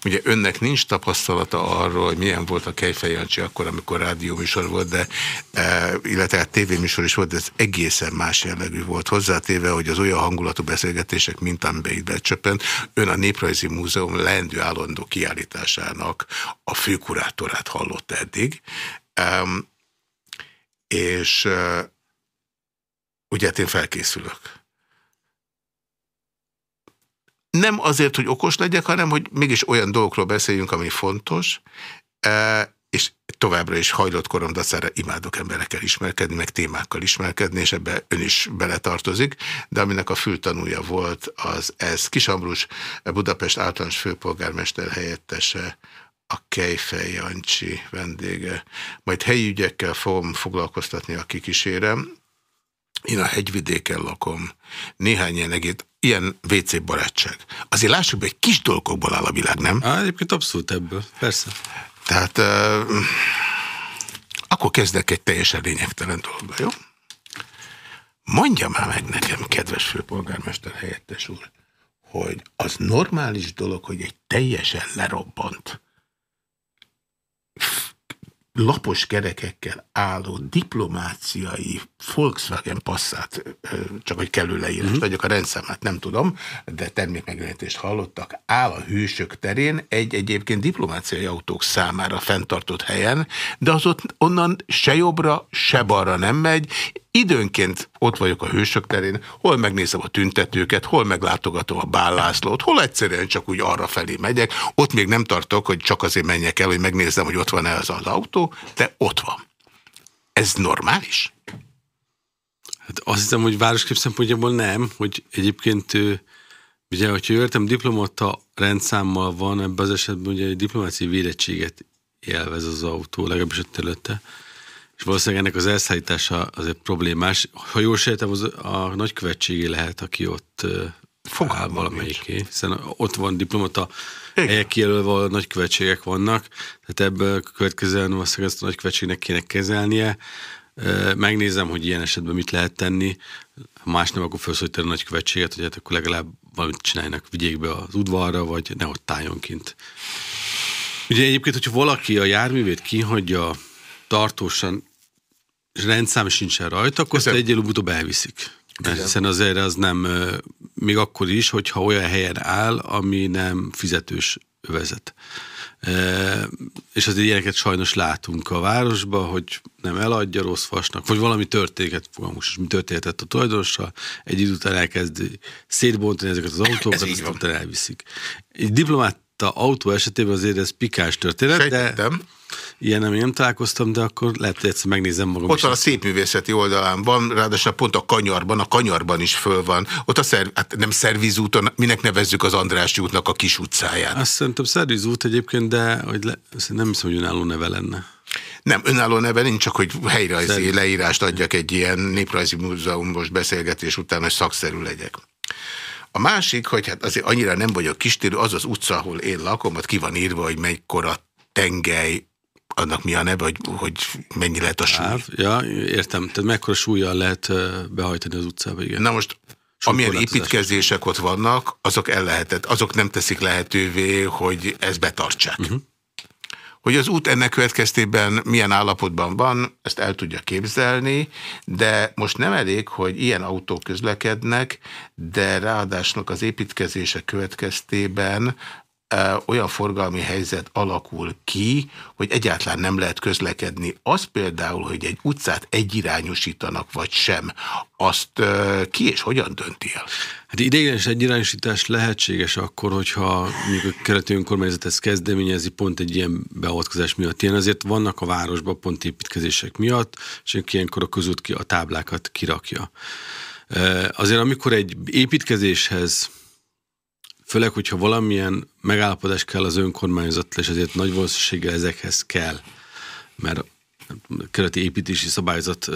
Ugye önnek nincs tapasztalata arról, hogy milyen volt a Kejfej Jancsi akkor, amikor rádióműsor volt, de, e, illetve hát tévéműsor is volt, de ez egészen más jellegű volt hozzátéve, hogy az olyan hangulatú beszélgetések, mint amiben itt becsöppent, ön a Néprajzi Múzeum leendő állandó kiállításának a főkurátorát hallott eddig, um, és uh, ugye hát én felkészülök nem azért, hogy okos legyek, hanem hogy mégis olyan dolgokról beszéljünk, ami fontos, e, és továbbra is hajlott korom dacára imádok emberekkel ismerkedni, meg témákkal ismerkedni, és ebbe ön is beletartozik, de aminek a fültanúja volt, az ez. Kisambrus, Budapest általános főpolgármester helyettese, a Kejfej Jancsi vendége. Majd helyi ügyekkel fogom foglalkoztatni, a kikísérem. Én a hegyvidéken lakom. Néhány ilyen egét ilyen WC barátság. Azért lássuk be, egy kis dolgokból áll a világ, nem? Á, egyébként abszolút ebből, persze. Tehát uh, akkor kezdek egy teljesen lényegtelen dologba, jó? Mondja már meg nekem, kedves főpolgármester helyettes úr, hogy az normális dolog, hogy egy teljesen lerobbant lapos kerekekkel álló diplomáciai Volkswagen Passat, csak hogy kellő leírás, uh mhm. -huh. vagyok a rendszámát, nem tudom, de termékmegjelenítést hallottak, áll a hősök terén egy egyébként diplomáciai autók számára fenntartott helyen, de az ott onnan se jobbra, se balra nem megy, Időnként ott vagyok a hősök terén, hol megnézem a tüntetőket, hol meglátogatom a bállászlót, hol egyszerűen csak úgy arra felé megyek. Ott még nem tartok, hogy csak azért menjek el, hogy megnézzem, hogy ott van-e az az autó, de ott van. Ez normális? Hát azt hiszem, hogy városkép szempontjából nem, hogy egyébként ugye, hogyha értem, diplomata rendszámmal van, ebben az esetben ugye egy diplomáciai védettséget élvez az autó, legalábbis a területe és valószínűleg ennek az elszállítása azért problémás. Ha jól sejtem, az a nagykövetségé lehet, aki ott Fogalmam valamelyiké, hiszen ott van diplomata Igen. helyek kijelölve, a nagykövetségek vannak, tehát ebből következően valószínűleg ezt a nagykövetségnek kéne kezelnie. Megnézem, hogy ilyen esetben mit lehet tenni. Ha más nem, akkor felszólítani a nagykövetséget, hogy hát akkor legalább valamit csináljanak, vigyék be az udvarra, vagy ne ott álljon kint. Ugye egyébként, hogyha valaki a járművét kihagyja tartósan rendszám sincsen rajta, akkor azt egy utóbb elviszik. Mert hiszen azért az nem, még akkor is, hogyha olyan helyen áll, ami nem fizetős övezet. E, és azért ilyeneket sajnos látunk a városban, hogy nem eladja rossz fasnak, vagy valami történet, most mi történhetett a tulajdonossal, egy idő után elkezd szétbontani ezeket az autókat, aztán elviszik. Egy diplomáta autó esetében azért ez pikás történet, Sejtettem. de Ilyen nem, nem találkoztam, de akkor lehet, hogy egyszer megnézem magam. Ott van a szépművészeti oldalán van, ráadásul pont a kanyarban, a kanyarban is föl van. Ott a szer, hát nem szervizúton, minek nevezzük az András útnak a kis utcáját. Azt szerintem szervizút egyébként, de hogy le, nem hiszem, hogy önálló neve lenne. Nem, önálló neve nincs, csak hogy helyrajzi Szerint. leírást adjak egy ilyen néprajzi múzeumos beszélgetés után, hogy szakszerű legyek. A másik, hogy hát azért annyira nem vagyok kistérő, az az utca, ahol én lakom, ott ki van írva, hogy mennykora tengely, annak mi a neve, hogy, hogy mennyi lehet a súly? Áv, ja, értem. Tehát mekkora súlyjal lehet behajtani az utcába, igen. Na most amilyen építkezések ott vannak, azok el lehetett, azok nem teszik lehetővé, hogy ezt betartsák. Uh mhm. -huh. Hogy az út ennek következtében milyen állapotban van, ezt el tudja képzelni, de most nem elég, hogy ilyen autók közlekednek, de ráadásnak az építkezések következtében olyan forgalmi helyzet alakul ki, hogy egyáltalán nem lehet közlekedni. Az például, hogy egy utcát egyirányosítanak, vagy sem, azt ki és hogyan dönti el? Hát ideiglenes egyirányosítás lehetséges akkor, hogyha mondjuk a keleti önkormányzat ezt kezdeményezi pont egy ilyen beavatkozás miatt. Ilyen azért vannak a városban pont építkezések miatt, és ilyenkor a közút ki a táblákat kirakja. Azért amikor egy építkezéshez főleg, hogyha valamilyen megállapodás kell az önkormányzattal, és ezért nagy valószínűséggel ezekhez kell, mert a keleti építési szabályzat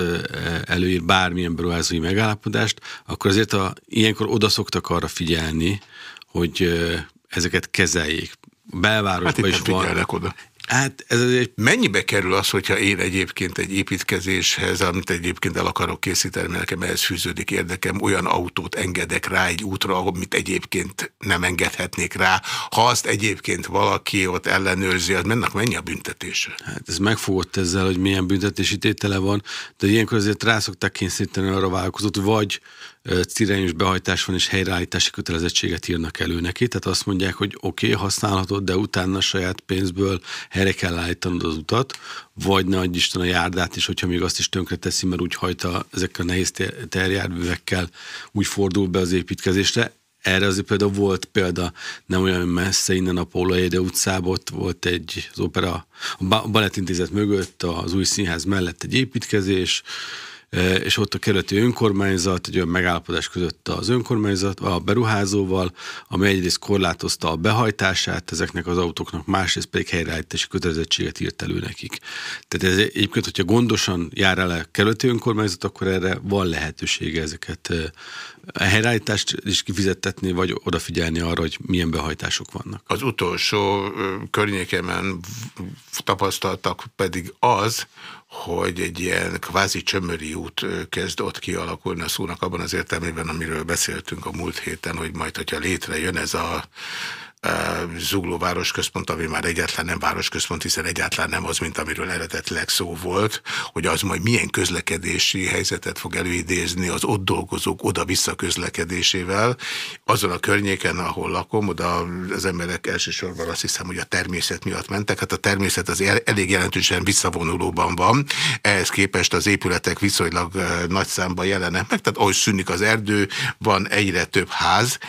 előír bármilyen beruházói megállapodást, akkor azért a, ilyenkor oda szoktak arra figyelni, hogy ezeket kezeljék. Belvárosban hát is van. Oda. Hát ez egy... Mennyibe kerül az, hogyha én egyébként egy építkezéshez, amit egyébként el akarok készíteni, mert nekem ehhez fűződik érdekem, olyan autót engedek rá egy útra, amit egyébként nem engedhetnék rá. Ha azt egyébként valaki ott ellenőrzi, az mennek mennyi a büntetése? Hát ez megfogott ezzel, hogy milyen büntetési tétele van, de ilyenkor azért rá szokták kényszeríteni arra vállalkozott, vagy cirányos behajtás van, és helyreállítási kötelezettséget írnak elő neki. Tehát azt mondják, hogy oké, okay, használhatod, de utána saját pénzből helyre kell állítanod az utat, vagy ne adj Isten a járdát is, hogyha még azt is tönkre teszi, mert úgy hajta ezekkel a nehéz terjárművekkel, úgy fordul be az építkezésre. Erre azért például volt példa, nem olyan messze innen a Pólaéde utcában, ott volt egy az opera, a Balettintézet mögött, az új színház mellett egy építkezés, és ott a kerületi önkormányzat egy olyan megállapodás között az önkormányzat, a beruházóval, ami egyrészt korlátozta a behajtását ezeknek az autóknak, másrészt pedig helyreállítási kötelezettséget írt elő nekik. Tehát ez egyébként, hogyha gondosan jár el a kerületi önkormányzat, akkor erre van lehetősége ezeket a helyreállítást is kifizettetni, vagy odafigyelni arra, hogy milyen behajtások vannak. Az utolsó környékemen tapasztaltak pedig az, hogy egy ilyen kvázi csömöri út kezd ott kialakulni a szónak abban az értelmében, amiről beszéltünk a múlt héten, hogy majd, hogyha létrejön ez a Zugló városközpont, ami már egyáltalán nem városközpont, hiszen egyáltalán nem az, mint amiről eredetileg szó volt, hogy az majd milyen közlekedési helyzetet fog előidézni az ott dolgozók oda-vissza közlekedésével. Azon a környéken, ahol lakom, oda az emberek elsősorban azt hiszem, hogy a természet miatt mentek. Hát a természet az elég jelentősen visszavonulóban van. Ehhez képest az épületek viszonylag nagy számban jelenek meg, tehát ahogy szűnik az erdő, van egyre több ház,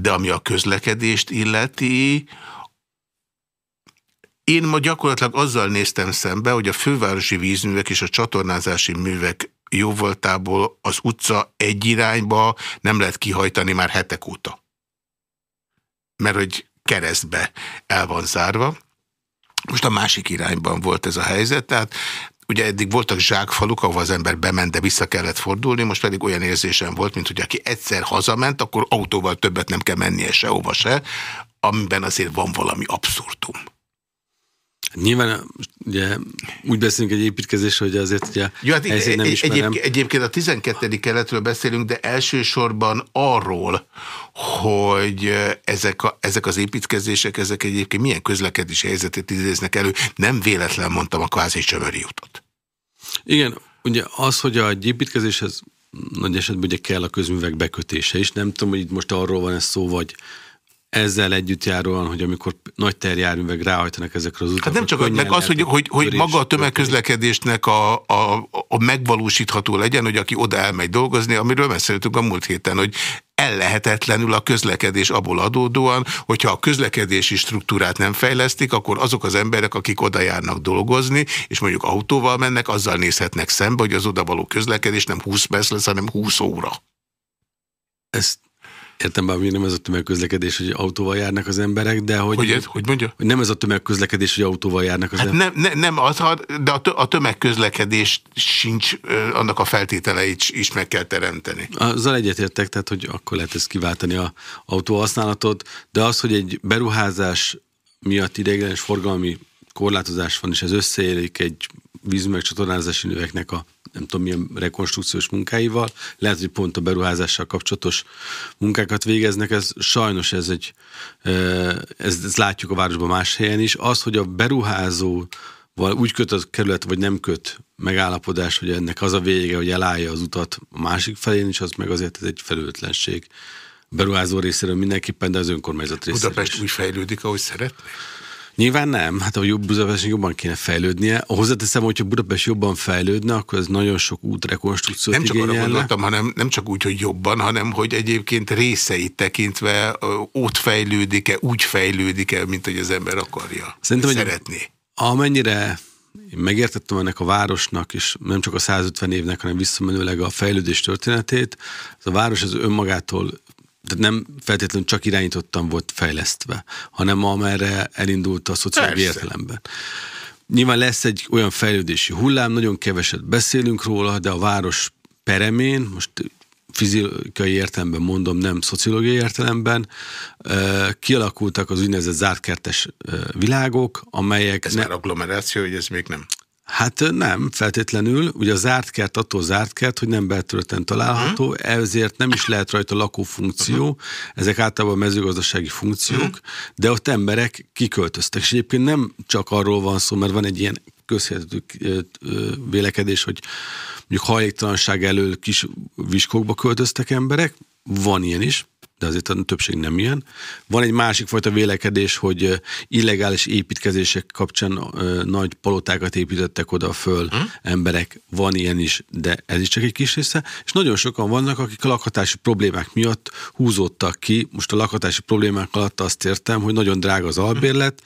de ami a közlekedést illeti, én ma gyakorlatilag azzal néztem szembe, hogy a fővárosi vízművek és a csatornázási művek jóvoltából az utca egy irányba nem lehet kihajtani már hetek óta. Mert hogy keresztbe el van zárva. Most a másik irányban volt ez a helyzet, tehát Ugye eddig voltak zsákfaluk, ahol az ember bement, de vissza kellett fordulni, most pedig olyan érzésem volt, mint hogy aki egyszer hazament, akkor autóval többet nem kell mennie sehova se, amiben azért van valami abszurdum. Nyilván ugye, úgy beszélünk egy építkezésről, hogy azért ugye Jó, hát nem egy, egyéb, egyébként a 12. keletről beszélünk, de elsősorban arról, hogy ezek, a, ezek az építkezések, ezek egyébként milyen közlekedési helyzetet idéznek elő. Nem véletlen mondtam a kvázi csövöri utat. Igen, ugye az, hogy a építkezéshez nagy esetben ugye kell a közművek bekötése is. Nem tudom, hogy itt most arról van ez szó, vagy ezzel együtt járóan, hogy amikor nagy terjárművek ráhajtanak ezekre az utakra. Hát nem csak, meg az, hogy, hogy, hogy maga a tömegközlekedésnek a, a, a megvalósítható legyen, hogy aki oda elmegy dolgozni, amiről beszéltünk a múlt héten, hogy ellehetetlenül a közlekedés abból adódóan, hogyha a közlekedési struktúrát nem fejlesztik, akkor azok az emberek, akik oda járnak dolgozni, és mondjuk autóval mennek, azzal nézhetnek szembe, hogy az odavaló közlekedés nem 20 perc lesz, hanem 20 óra. Ezt Értem, bár nem ez a tömegközlekedés, hogy autóval járnak az emberek, de hogy... Hogy, ez, hogy mondja? Hogy nem ez a tömegközlekedés, hogy autóval járnak az hát emberek. Nem, nem, nem az, de a tömegközlekedés sincs, annak a feltételeit is meg kell teremteni. Azzal egyetértek, tehát hogy akkor lehet ezt kiváltani a autóhasználatot, de az, hogy egy beruházás miatt ideiglenes forgalmi korlátozás van, és ez összeérik egy vízművek csatornázási növeknek a nem tudom milyen rekonstrukciós munkáival, lehet, hogy pont a beruházással kapcsolatos munkákat végeznek, ez sajnos ez egy, ez, ez látjuk a városban más helyen is, az, hogy a beruházó úgy köt a kerület, vagy nem köt megállapodás, hogy ennek az a vége, hogy elállja az utat a másik felén is, az meg azért ez egy felőtlenség beruházó részéről mindenképpen, de az önkormányzat részéről Budapest is. úgy fejlődik, ahogy szeretné? Nyilván nem, hát a jobb Budapest jobban kéne fejlődnie. Hozzáteszem, hogyha Budapest jobban fejlődne, akkor ez nagyon sok útrekonstrukciót Nem csak arra igényelne. gondoltam, hanem nem csak úgy, hogy jobban, hanem hogy egyébként részeit tekintve ott fejlődik-e, úgy fejlődik-e, mint hogy az ember akarja. Szerintem, szeretné. Amennyire én megértettem ennek a városnak, és nem csak a 150 évnek, hanem visszamenőleg a fejlődés történetét, ez a város az önmagától tehát nem feltétlenül csak irányítottan volt fejlesztve, hanem amerre elindult a szociális értelemben. Nyilván lesz egy olyan fejlődési hullám, nagyon keveset beszélünk róla, de a város peremén, most fizikai értelemben mondom, nem szociológiai értelemben, kialakultak az úgynevezett zártkertes világok, amelyek... Ez ne- már agglomeráció, hogy ez még nem. Hát nem, feltétlenül. Ugye a zárt kert attól zárt kert, hogy nem belterületen található, uh-huh. ezért nem is lehet rajta lakófunkció, uh-huh. ezek általában mezőgazdasági funkciók, uh-huh. de ott emberek kiköltöztek. És egyébként nem csak arról van szó, mert van egy ilyen közhirdető vélekedés, hogy mondjuk hajléktalanság elől kis viskókba költöztek emberek, van ilyen is, de azért a többség nem ilyen. Van egy másik fajta vélekedés, hogy illegális építkezések kapcsán nagy palotákat építettek oda föl hm? emberek. Van ilyen is, de ez is csak egy kis része. És nagyon sokan vannak, akik a lakhatási problémák miatt húzódtak ki. Most a lakhatási problémák alatt azt értem, hogy nagyon drága az albérlet,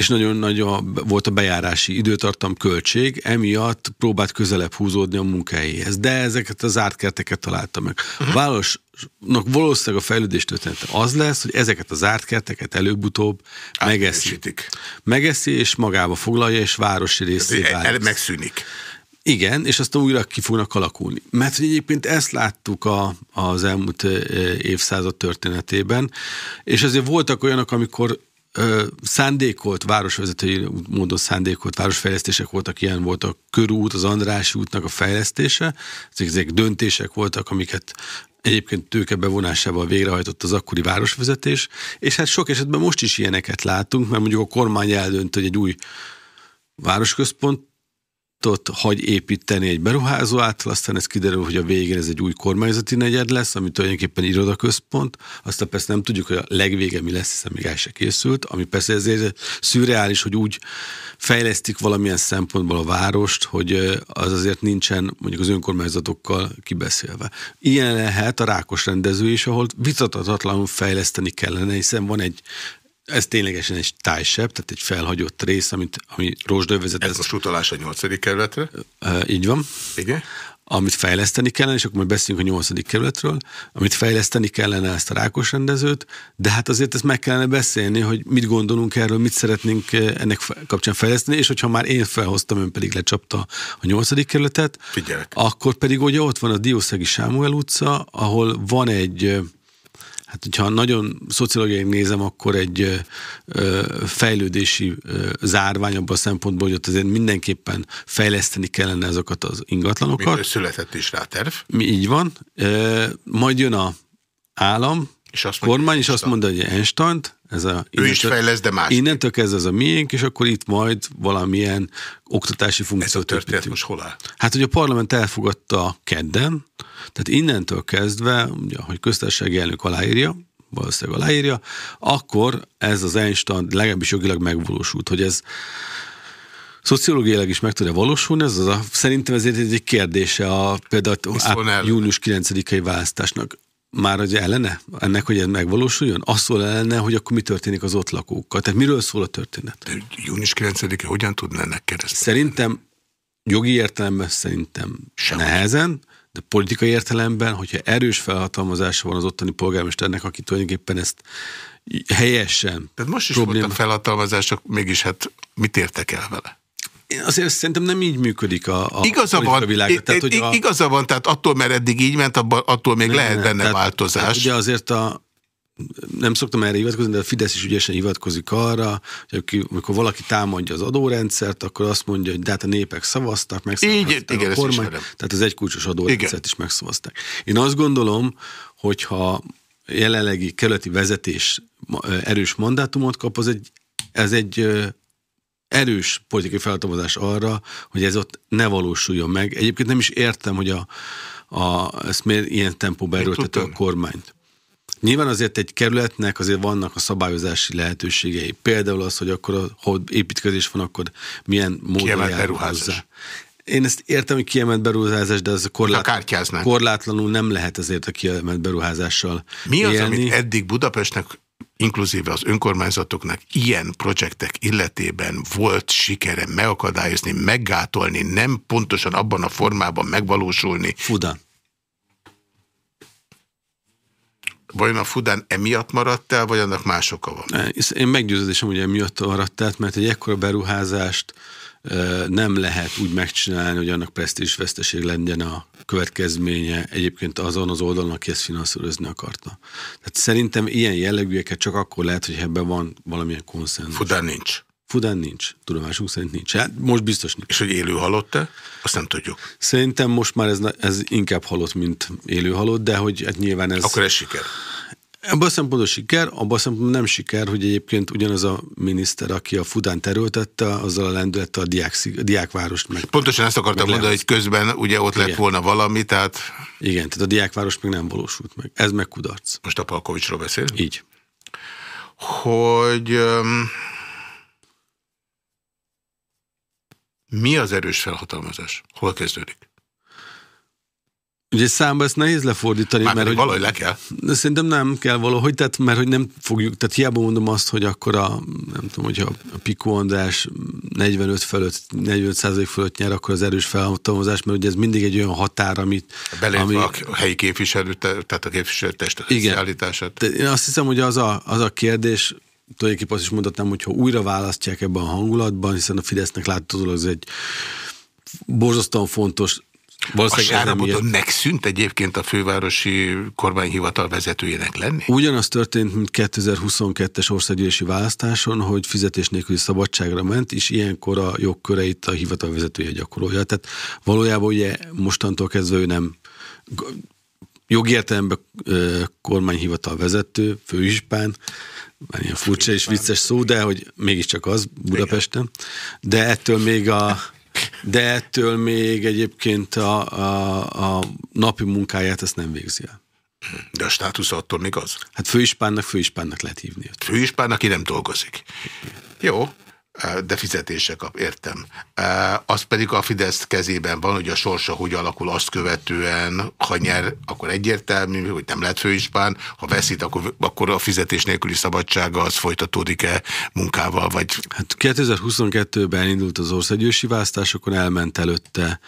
és nagyon nagy a, volt a bejárási időtartam költség, emiatt próbált közelebb húzódni a munkahelyéhez. De ezeket az ártkerteket találta meg. A városnak valószínűleg a fejlődés története az lesz, hogy ezeket az ártkerteket előbb-utóbb megeszi. Megeszi, és magába foglalja, és városi részé el válik. megszűnik. Igen, és aztán újra ki fognak alakulni. Mert hogy egyébként ezt láttuk a, az elmúlt évszázad történetében, és azért voltak olyanok, amikor ö, szándékolt városvezetői módon szándékolt városfejlesztések voltak, ilyen volt a körút, az Andrási útnak a fejlesztése, ezek, ezek döntések voltak, amiket egyébként tőke bevonásával végrehajtott az akkori városvezetés, és hát sok esetben most is ilyeneket látunk, mert mondjuk a kormány eldönt, hogy egy új városközpont hagy építeni egy beruházó által, aztán ez kiderül, hogy a végén ez egy új kormányzati negyed lesz, ami tulajdonképpen irodaközpont, aztán persze nem tudjuk, hogy a legvége mi lesz, hiszen még el se készült, ami persze ezért szürreális, hogy úgy fejlesztik valamilyen szempontból a várost, hogy az azért nincsen mondjuk az önkormányzatokkal kibeszélve. Ilyen lehet a rákos rendező is, ahol vitathatatlanul fejleszteni kellene, hiszen van egy ez ténylegesen egy tájsebb, tehát egy felhagyott rész, amit, ami rozsdővezet. Ez most utalás a nyolcadik kerületre. Uh, így van. Igen. Amit fejleszteni kellene, és akkor majd beszélünk a nyolcadik kerületről, amit fejleszteni kellene ezt a rákos rendezőt, de hát azért ezt meg kellene beszélni, hogy mit gondolunk erről, mit szeretnénk ennek kapcsán fejleszteni, és hogyha már én felhoztam, ön pedig lecsapta a nyolcadik kerületet, Figyelek. akkor pedig ugye ott van a Diószegi Sámuel utca, ahol van egy Hát, hogyha nagyon szociológiai nézem, akkor egy fejlődési zárvány abban a szempontból, hogy ott azért mindenképpen fejleszteni kellene azokat az ingatlanokat. Még született is rá terv. Mi így van. Majd jön a állam, És azt kormány, és azt mondja, hogy einstein ez a, Ő is fejlesz, de más. Innentől kezdve ez a miénk, és akkor itt majd valamilyen oktatási Ez a funkciót történet építünk. most hol áll? Hát, hogy a parlament elfogadta kedden, tehát innentől kezdve, ugye, hogy köztársasági elnök aláírja, valószínűleg aláírja, akkor ez az Einstein legalábbis jogilag megvalósult, hogy ez szociológiailag is meg tud-e valósulni, ez az a, szerintem ezért egy kérdése a például a június 9-i választásnak. Már hogy ellene ennek, hogy ez megvalósuljon? Azt szól ellene, hogy akkor mi történik az ott lakókkal. Tehát miről szól a történet? De június 9-e hogyan tudna ennek keresztül? Szerintem jogi értelemben szerintem Sehogy. nehezen, de politikai értelemben, hogyha erős felhatalmazása van az ottani polgármesternek, aki tulajdonképpen ezt helyesen Tehát most is probléma- voltak felhatalmazások, mégis hát mit értek el vele? Azért szerintem nem így működik a, a Igaza van, világa. Tehát, hogy a, igaza van, tehát attól, mert eddig így ment, abba, attól még Nem, lehet nem, benne tehát- változás. Tehát ugye azért a nem szoktam erre hivatkozni, de a Fidesz is ügyesen hivatkozik arra, hogy amikor valaki támadja az adórendszert, akkor azt mondja, hogy de hát a népek szavaztak, megszavazták Így, a kormány, tehát az egykulcsos adórendszert Igen. is megszavazták. Én azt gondolom, hogyha jelenlegi keleti vezetés erős mandátumot kap, az egy, ez egy erős politikai felhatalmazás arra, hogy ez ott ne valósuljon meg. Egyébként nem is értem, hogy a, a, ezt miért ilyen tempóban erőltette a kormányt. Nyilván azért egy kerületnek azért vannak a szabályozási lehetőségei. Például az, hogy akkor, ha építkezés van, akkor milyen módon Kiemelt beruházás. hozzá. Én ezt értem, hogy kiemelt beruházás, de ez korlát, korlátlanul nem lehet azért a kiemelt beruházással Mi az, élni. amit eddig Budapestnek, inkluzíve az önkormányzatoknak ilyen projektek illetében volt sikere megakadályozni, meggátolni, nem pontosan abban a formában megvalósulni? Fudan. Vajon a Fudán emiatt maradt el, vagy annak más oka van? Én meggyőződésem, hogy emiatt maradt át, mert egy ekkora beruházást nem lehet úgy megcsinálni, hogy annak presztízs veszteség legyen a következménye egyébként azon az oldalon, aki ezt finanszírozni akarta. Tehát szerintem ilyen jellegűeket csak akkor lehet, hogy ebben van valamilyen konszenzus. Fudán nincs. Fudán nincs, tudomásunk szerint nincs. Hát most biztos nincs. És hogy élő halott-e? Azt nem tudjuk. Szerintem most már ez, ez inkább halott, mint élő halott, de hogy hát nyilván ez... Akkor ez siker. Abban a szempontból siker, abban a szempontból nem siker, hogy egyébként ugyanaz a miniszter, aki a Fudán terültette, azzal a lendülettel a, diák, a diákvárost meg. Pontosan ezt akartam mondani, hogy közben ugye ott lett Igen. volna valami, tehát Igen, tehát a diákváros meg nem valósult meg. Ez meg kudarc. most a Palkovicsról beszél, Így. hogy um, mi az erős felhatalmazás? Hol kezdődik? Ugye számba ezt nehéz lefordítani, Már mert hogy, valahogy le kell. de szerintem nem kell valahogy, tehát, mert hogy nem fogjuk, tehát hiába mondom azt, hogy akkor a, nem tudom, hogyha a Pikó András 45 fölött, 45 százalék fölött nyer, akkor az erős felhatalmazás, mert ugye ez mindig egy olyan határ, amit, Belépve ami, a helyi képviselő, tehát a képviselőtestek összeállítását. De én azt hiszem, hogy az a, az a kérdés, tulajdonképpen azt is mondhatnám, hogy ha újra választják ebben a hangulatban, hiszen a Fidesznek láthatólag ez egy borzasztóan fontos, A Sáraboton megszűnt egyébként a fővárosi kormányhivatal vezetőjének lenni? Ugyanaz történt, mint 2022-es országgyűlési választáson, hogy fizetés nélküli szabadságra ment, és ilyenkor a jogköreit a hivatal vezetője gyakorolja. Tehát valójában ugye mostantól kezdve ő nem jogi értelemben kormányhivatal vezető, főispán, már ilyen furcsa és vicces szó, de hogy mégiscsak az Budapesten. De ettől még a de ettől még egyébként a, a, a napi munkáját ezt nem végzi el. De a státusz attól még az. Hát főispánnak, főispánnak lehet hívni őt. Főispán, aki nem dolgozik. Jó, de fizetése kap, értem. Az pedig a Fidesz kezében van, hogy a sorsa hogy alakul azt követően, ha nyer, akkor egyértelmű, hogy nem lehet főispán, ha veszít, akkor, akkor a fizetés nélküli szabadsága az folytatódik-e munkával, vagy Hát 2022-ben indult az országgyűlési választás, akkor elment előtte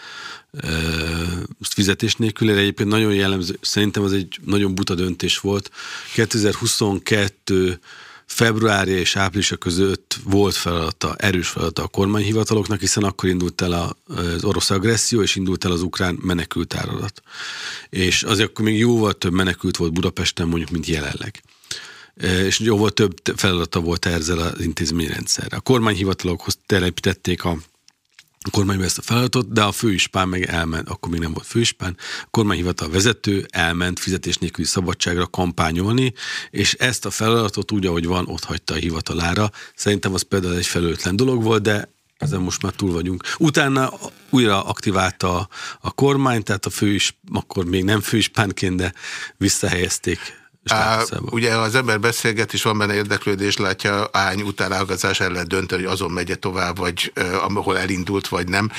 fizetés nélkül. Erre Egyébként nagyon jellemző, szerintem az egy nagyon buta döntés volt. 2022 februárja és áprilisa között volt feladata, erős feladata a kormányhivataloknak, hiszen akkor indult el az orosz agresszió, és indult el az ukrán menekült. És azért akkor még jóval több menekült volt Budapesten, mondjuk, mint jelenleg és jóval több feladata volt ezzel az intézményrendszerre. A kormányhivatalokhoz telepítették a a kormányba ezt a feladatot, de a főispán meg elment, akkor még nem volt főispán, a kormányhivatal vezető elment fizetés nélküli szabadságra kampányolni, és ezt a feladatot úgy, ahogy van, ott hagyta a hivatalára. Szerintem az például egy felőtlen dolog volt, de ezen most már túl vagyunk. Utána újra aktiválta a, a kormány, tehát a főis, akkor még nem főispánként, de visszahelyezték Á, ugye az ember beszélget, és van benne érdeklődés, látja ány utánágazás el lehet dönteni, hogy azon megye tovább, vagy eh, ahol elindult, vagy nem.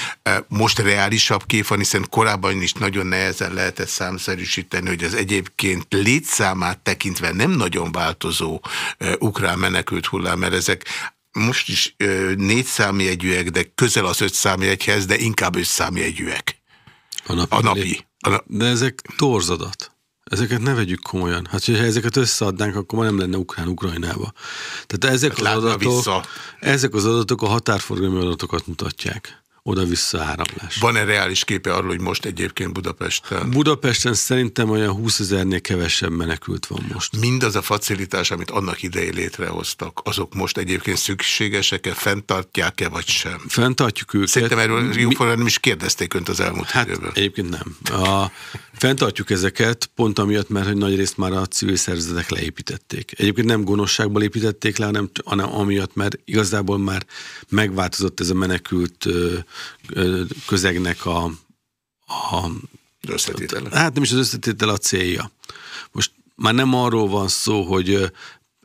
Most reálisabb kép van, hiszen korábban is nagyon nehezen lehetett számszerűsíteni, hogy az egyébként létszámát tekintve nem nagyon változó eh, ukrán menekült hullám, mert ezek most is eh, négy számjegyűek, de közel az öt számjegyhez, de inkább öt számjegyűek. A napi. A napi. A na De ezek torzadat. Ezeket ne vegyük komolyan. Hát, hogyha ezeket összeadnánk, akkor már nem lenne Ukrán Ukrajnába. Tehát ezek, Hát az adatok, vissza. ezek az adatok a határforgalmi adatokat mutatják. Oda-vissza áramlás. Van-e reális képe arról, hogy most egyébként Budapesten Budapesten szerintem olyan 20 ezernél kevesebb menekült van most. mindaz a facilitás, amit annak idején létrehoztak, azok most egyébként szükségesek-e, fenntartják-e, vagy sem? Fenntartjuk őket. Szerintem erről jóformán nem is kérdezték önt az elmúlt Hát időben. egyébként nem. A, fenntartjuk ezeket, pont amiatt, mert hogy nagy részt már a civil szervezetek leépítették. Egyébként nem gonoszságból építették le, hanem, hanem amiatt, mert igazából már megváltozott ez a menekült közegnek a, a Összetétele. Hát nem is az összetétel a célja. Most már nem arról van szó, hogy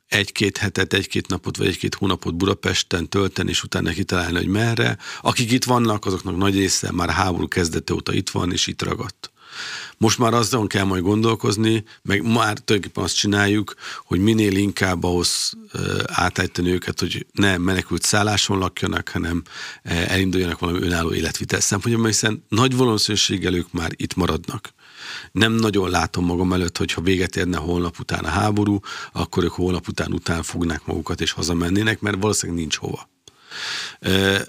egy-két hetet, egy-két napot vagy egy-két hónapot Budapesten tölteni, és utána kitalálni, hogy merre. Akik itt vannak, azoknak nagy része már háború kezdete óta itt van, és itt ragadt. Most már azon kell majd gondolkozni, meg már tulajdonképpen azt csináljuk, hogy minél inkább ahhoz átállítani őket, hogy ne menekült szálláson lakjanak, hanem elinduljanak valami önálló életvitel szempontjából, hiszen nagy valószínűséggel ők már itt maradnak. Nem nagyon látom magam előtt, hogy ha véget érne holnap után a háború, akkor ők holnap után után fognák magukat és hazamennének, mert valószínűleg nincs hova.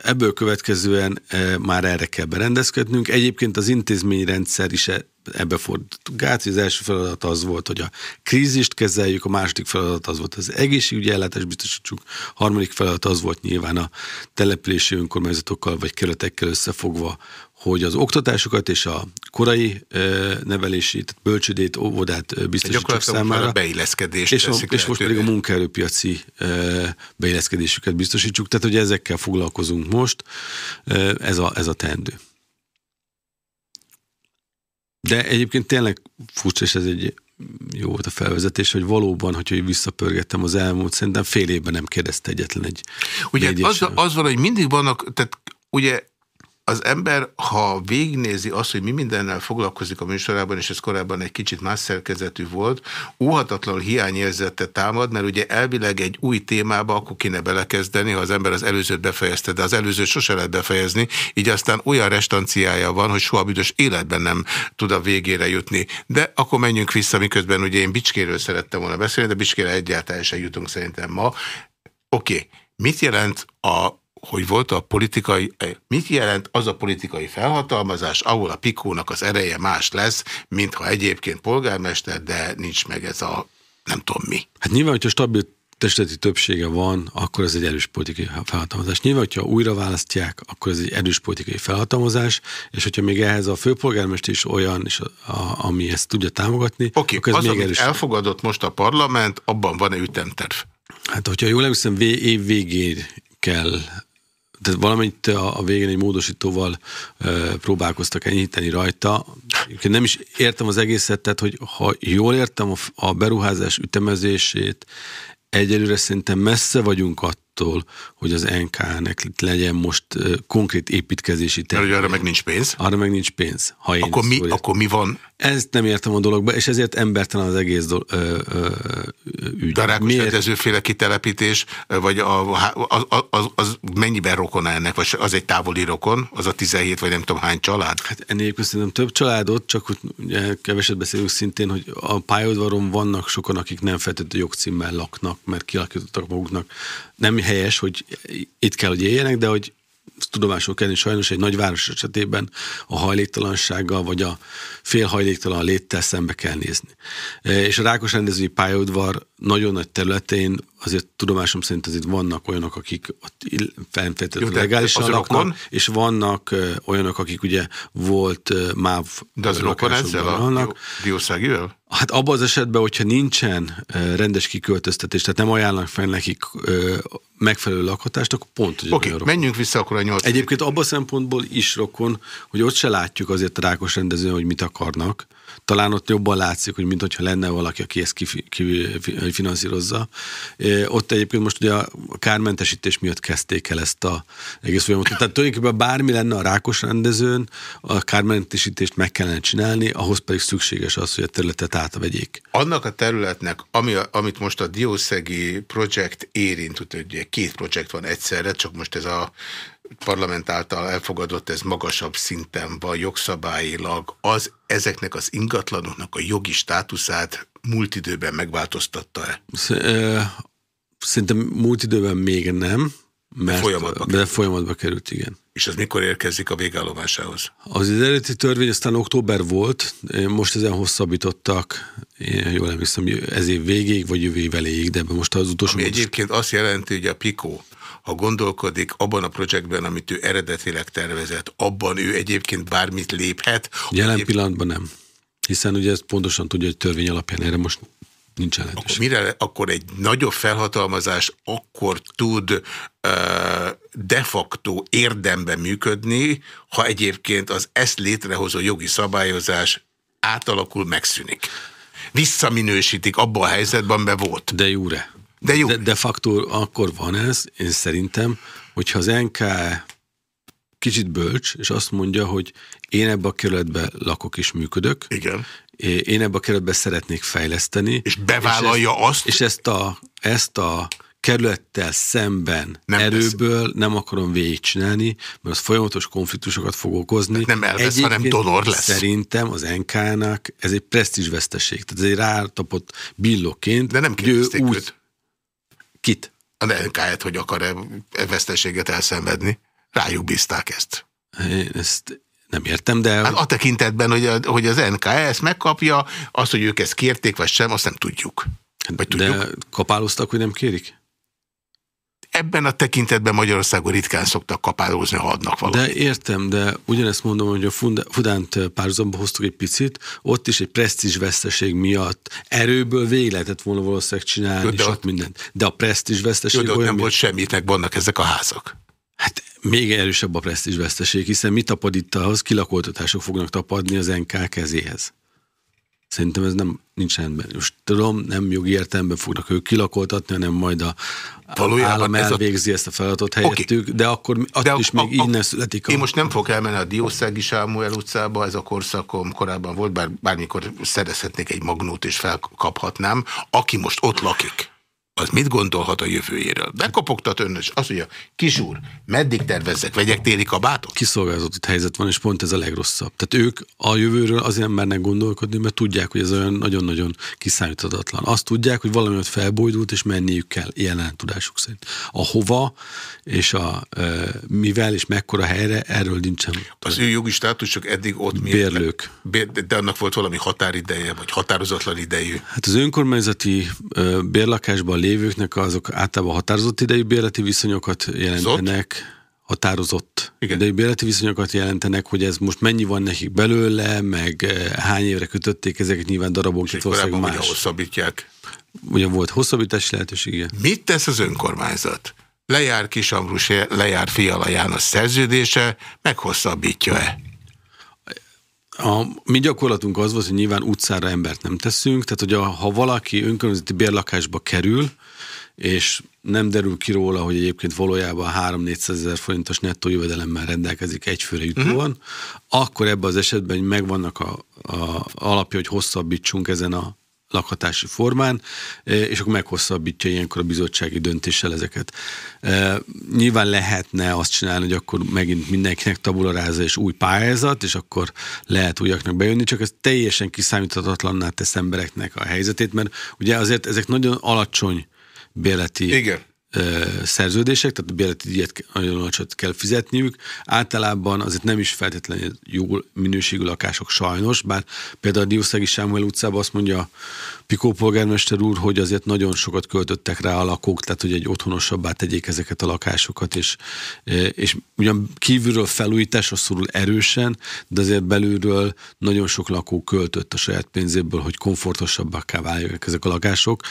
Ebből következően már erre kell berendezkednünk. Egyébként az intézményrendszer is e, ebbe fordultunk át, hogy az első feladat az volt, hogy a krízist kezeljük, a második feladat az volt az egészségügyi ellátást biztosítsuk, a harmadik feladat az volt nyilván a települési önkormányzatokkal vagy kerületekkel összefogva, hogy az oktatásokat és a korai nevelési, tehát bölcsödét, óvodát biztosítsuk számára. a beilleszkedést és, a, és most pedig a munkaerőpiaci beilleszkedésüket biztosítsuk, tehát hogy ezekkel foglalkozunk most, ez a, ez a teendő. De egyébként tényleg furcsa, és ez egy jó volt a felvezetés, hogy valóban, hogyha visszapörgettem az elmúlt, szerintem fél évben nem kérdezte egyetlen egy Ugye az, az van, hogy mindig vannak, tehát ugye az ember, ha végignézi azt, hogy mi mindennel foglalkozik a műsorában, és ez korábban egy kicsit más szerkezetű volt, óhatatlanul hiányérzete támad, mert ugye elvileg egy új témába akkor kéne belekezdeni, ha az ember az előzőt befejezte, de az előzőt sose lehet befejezni, így aztán olyan restanciája van, hogy soha büdös életben nem tud a végére jutni. De akkor menjünk vissza, miközben ugye én Bicskéről szerettem volna beszélni, de Bicskére egyáltalán sem jutunk szerintem ma. Oké, okay. mit jelent a hogy volt a politikai, eh, mit jelent az a politikai felhatalmazás, ahol a Pikónak az ereje más lesz, mintha egyébként polgármester, de nincs meg ez a nem tudom mi. Hát nyilván, hogyha stabil testületi többsége van, akkor ez egy erős politikai felhatalmazás. Nyilván, hogyha újra választják, akkor ez egy erős politikai felhatalmazás, és hogyha még ehhez a főpolgármester is olyan, és a, a, ami ezt tudja támogatni, okay, az, még erős... elfogadott most a parlament, abban van-e ütemterv? Hát, hogyha jól emlékszem, év végén kell tehát valamit a, a végén egy módosítóval e, próbálkoztak enyhíteni rajta. Nem is értem az egészet, tehát hogy ha jól értem a, a beruházás ütemezését, egyelőre szerintem messze vagyunk attól, hogy az NK-nek legyen most konkrét építkezési terv. Arra meg nincs pénz? Arra meg nincs pénz. Ha én akkor, mi, akkor mi van? Ezt nem értem a dologba, és ezért embertelen az egész do, ö, ö, ügy. De a rákos félelepítés, vagy a, az, az, az mennyiben rokon ennek? Vagy az egy távoli rokon? Az a 17 vagy nem tudom hány család? Hát ennél köszönöm több családot, csak hogy keveset beszélünk szintén, hogy a pályaudvaron vannak sokan, akik nem feltétlenül jogcímmel laknak, mert kialakítottak maguknak. Nem helyes, hogy itt kell, hogy éljenek, de hogy tudomásul kellni, sajnos egy nagyváros esetében a hajléktalansággal vagy a félhajléktalan léttel szembe kell nézni. És a Rákos rendezői pályaudvar nagyon nagy területén azért tudomásom szerint azért vannak olyanok, akik ott feltétlenül legálisan laknak, és vannak olyanok, akik ugye volt MÁV De az rokon ezzel a diószágivel? Hát abban az esetben, hogyha nincsen uh, rendes kiköltöztetés, tehát nem ajánlanak fel nekik megfelelő lakhatást, akkor pont Oké, okay, menjünk vissza akkor a nyolc. Egyébként abban a szempontból is rokon, hogy ott se látjuk azért a rákos rendezőn, hogy mit akarnak, talán ott jobban látszik, hogy mint hogyha lenne valaki, aki ezt kifinanszírozza. Ott egyébként most ugye a kármentesítés miatt kezdték el ezt a egész folyamatot. Tehát tulajdonképpen bármi lenne a rákos rendezőn, a kármentesítést meg kellene csinálni, ahhoz pedig szükséges az, hogy a területet átvegyék. Annak a területnek, ami, amit most a Diószegi projekt érint, ugye két projekt van egyszerre, csak most ez a parlament által elfogadott, ez magasabb szinten van jogszabályilag, az ezeknek az ingatlanoknak a jogi státuszát múlt időben megváltoztatta-e? Szerintem múlt időben még nem, mert de folyamatba, de került. folyamatba került, igen. És az mikor érkezik a végállomásához? Az eredeti törvény aztán október volt, most ezen hosszabbítottak, én jól emlékszem, ez év végéig, vagy jövő év elejéig, de most az utolsó... Ami egyébként azt jelenti, hogy a PIKO ha gondolkodik abban a projektben, amit ő eredetileg tervezett, abban ő egyébként bármit léphet. Jelen egyéb... pillanatban nem. Hiszen ugye ezt pontosan tudja, hogy törvény alapján erre most nincs lehetőség. Akkor, mire, akkor egy nagyobb felhatalmazás akkor tud de facto érdemben működni, ha egyébként az ezt létrehozó jogi szabályozás átalakul, megszűnik. visszaminősítik abban a helyzetben, amiben volt. De jóre. De jó. De, de facto akkor van ez, én szerintem, hogyha az NK kicsit bölcs, és azt mondja, hogy én ebbe a kerületbe lakok és működök, Igen. én ebbe a kerületbe szeretnék fejleszteni. És bevállalja és ezt, azt? És ezt a, ezt a kerülettel szemben Nem erőből lesz. nem akarom végigcsinálni, mert az folyamatos konfliktusokat fog okozni. Nem elvesz, hanem donor lesz. Szerintem az NK-nak ez egy presztízsveszteség. Tehát ez egy rátapott billóként. De nem kérdezték úgy... őt. Kit? A NK-et, hogy akar-e veszteséget elszenvedni. Rájuk bízták ezt. Én ezt nem értem, de... Hát a tekintetben, hogy, a, hogy az NK ezt megkapja, azt, hogy ők ezt kérték, vagy sem, azt nem tudjuk. Vagy tudjuk. De kapáloztak, hogy nem kérik? Ebben a tekintetben Magyarországon ritkán szoktak kapálózni, ha adnak valamit. De értem, de ugyanezt mondom, hogy a Fudánt párhuzamba hoztuk egy picit, ott is egy presztízs veszteség miatt erőből végig lehetett volna valószínűleg csinálni, de sok ott, mindent. De a presztízs veszteség... Jó, de ott nem mi... volt semminek, vannak ezek a házak. Hát még erősebb a presztízs veszteség, hiszen mi tapad itt ahhoz, kilakoltatások fognak tapadni az NK kezéhez. Szerintem ez nem nincs rendben. Most tudom, nem jogi értelemben fognak ők kilakoltatni, hanem majd a Valójában állam elvégzi ez a... ezt a feladatot helyettük, okay. de akkor de is a, még a, innen születik. A... Én most nem fogok elmenni a Diószági Sámuel utcába, ez a korszakom korábban volt, bár bármikor szerezhetnék egy magnót és felkaphatnám. Aki most ott lakik, az mit gondolhat a jövőjéről? Bekopogtat ön, és azt mondja, kisúr, meddig tervezzek, vegyek téli kabátot? Kiszolgáltatott helyzet van, és pont ez a legrosszabb. Tehát ők a jövőről azért nem mernek gondolkodni, mert tudják, hogy ez olyan nagyon-nagyon kiszámíthatatlan. Azt tudják, hogy valami ott felbojdult, és menniük kell, jelen tudásuk szerint. A hova, és a e, mivel, és mekkora helyre, erről nincsen. Az ő jogi státusok eddig ott mi? Bérlők. de annak volt valami határideje, vagy határozatlan idejű? Hát az önkormányzati e, bérlakásban lévőknek azok általában határozott idejű bérleti viszonyokat jelentenek. Határozott Igen. idejű bérleti viszonyokat jelentenek, hogy ez most mennyi van nekik belőle, meg eh, hány évre kötötték ezeket nyilván darabonként valószínűleg más. Hosszabbítják. Ugye volt hosszabbítási lehetősége. Mit tesz az önkormányzat? Lejár Kisambrus, lejár Fiala János szerződése, meghosszabbítja-e? A mi gyakorlatunk az volt, hogy nyilván utcára embert nem teszünk, tehát hogy a, ha valaki önkormányzati bérlakásba kerül, és nem derül ki róla, hogy egyébként valójában 3-400 ezer forintos nettó jövedelemmel rendelkezik egyfőre jutóan, uh-huh. akkor ebben az esetben megvannak a, a alapja, hogy hosszabbítsunk ezen a lakhatási formán, e, és akkor meghosszabbítja ilyenkor a bizottsági döntéssel ezeket. E, nyilván lehetne azt csinálni, hogy akkor megint mindenkinek tabularáza és új pályázat, és akkor lehet újaknak bejönni, csak ez teljesen kiszámíthatatlanná tesz embereknek a helyzetét, mert ugye azért ezek nagyon alacsony béleti Igen szerződések, tehát a bérleti díjat nagyon alacsonyat kell fizetniük. Általában azért nem is feltétlenül jó minőségű lakások sajnos, bár például a Diószegi Sámuel utcában azt mondja Pikó polgármester úr, hogy azért nagyon sokat költöttek rá a lakók, tehát hogy egy otthonosabbá tegyék ezeket a lakásokat, és, és ugyan kívülről felújításra szorul erősen, de azért belülről nagyon sok lakó költött a saját pénzéből, hogy komfortosabbakká váljanak ezek a lakások,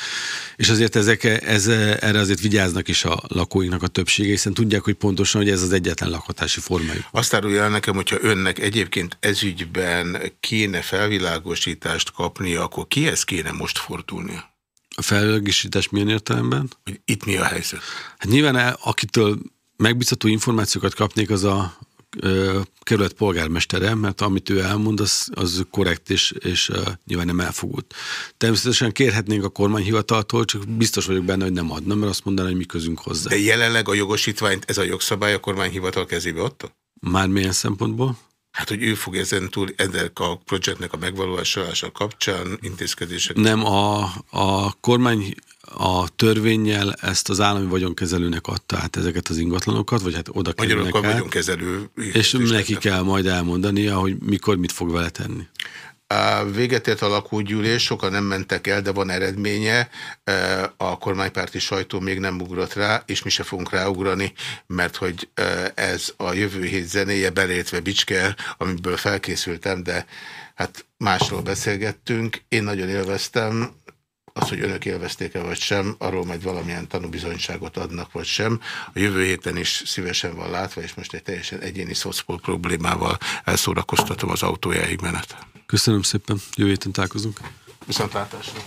és azért ezek, ez, erre azért vigyáznak is a lakóinknak a többsége, hiszen tudják, hogy pontosan, hogy ez az egyetlen lakhatási formájuk. Azt árulja el nekem, hogyha önnek egyébként ezügyben kéne felvilágosítást kapni, akkor kihez kéne most most fordulnia. A felvilágosítás milyen értelemben? Hogy itt mi a helyzet? Hát nyilván akitől megbízható információkat kapnék, az a ö, kerület polgármestere, mert amit ő elmond, az, az korrekt és, és uh, nyilván nem elfogult. Természetesen kérhetnénk a kormányhivataltól, csak biztos vagyok benne, hogy nem adna, mert azt mondaná, hogy mi közünk hozzá. De jelenleg a jogosítványt ez a jogszabály a kormányhivatal kezébe adta? Már milyen szempontból? Hát, hogy ő fog ezen túl ennek a projektnek a megvalósulása kapcsán intézkedések. Nem, a, a kormány a törvényjel ezt az állami vagyonkezelőnek adta át ezeket az ingatlanokat, vagy hát oda kerülnek át. vagyonkezelő. És neki kell majd elmondania, hogy mikor mit fog vele tenni. Véget ért a lakógyűlés, sokan nem mentek el, de van eredménye. A kormánypárti sajtó még nem ugrott rá, és mi se fogunk ráugrani, mert hogy ez a jövő hét zenéje belétve Bicske, amiből felkészültem, de hát másról beszélgettünk. Én nagyon élveztem, az, hogy önök élvezték-e vagy sem, arról majd valamilyen tanúbizonyságot adnak vagy sem. A jövő héten is szívesen van látva, és most egy teljesen egyéni szocpol problémával elszórakoztatom az autójáig menet. Köszönöm szépen, jövő héten találkozunk. Viszontlátásra.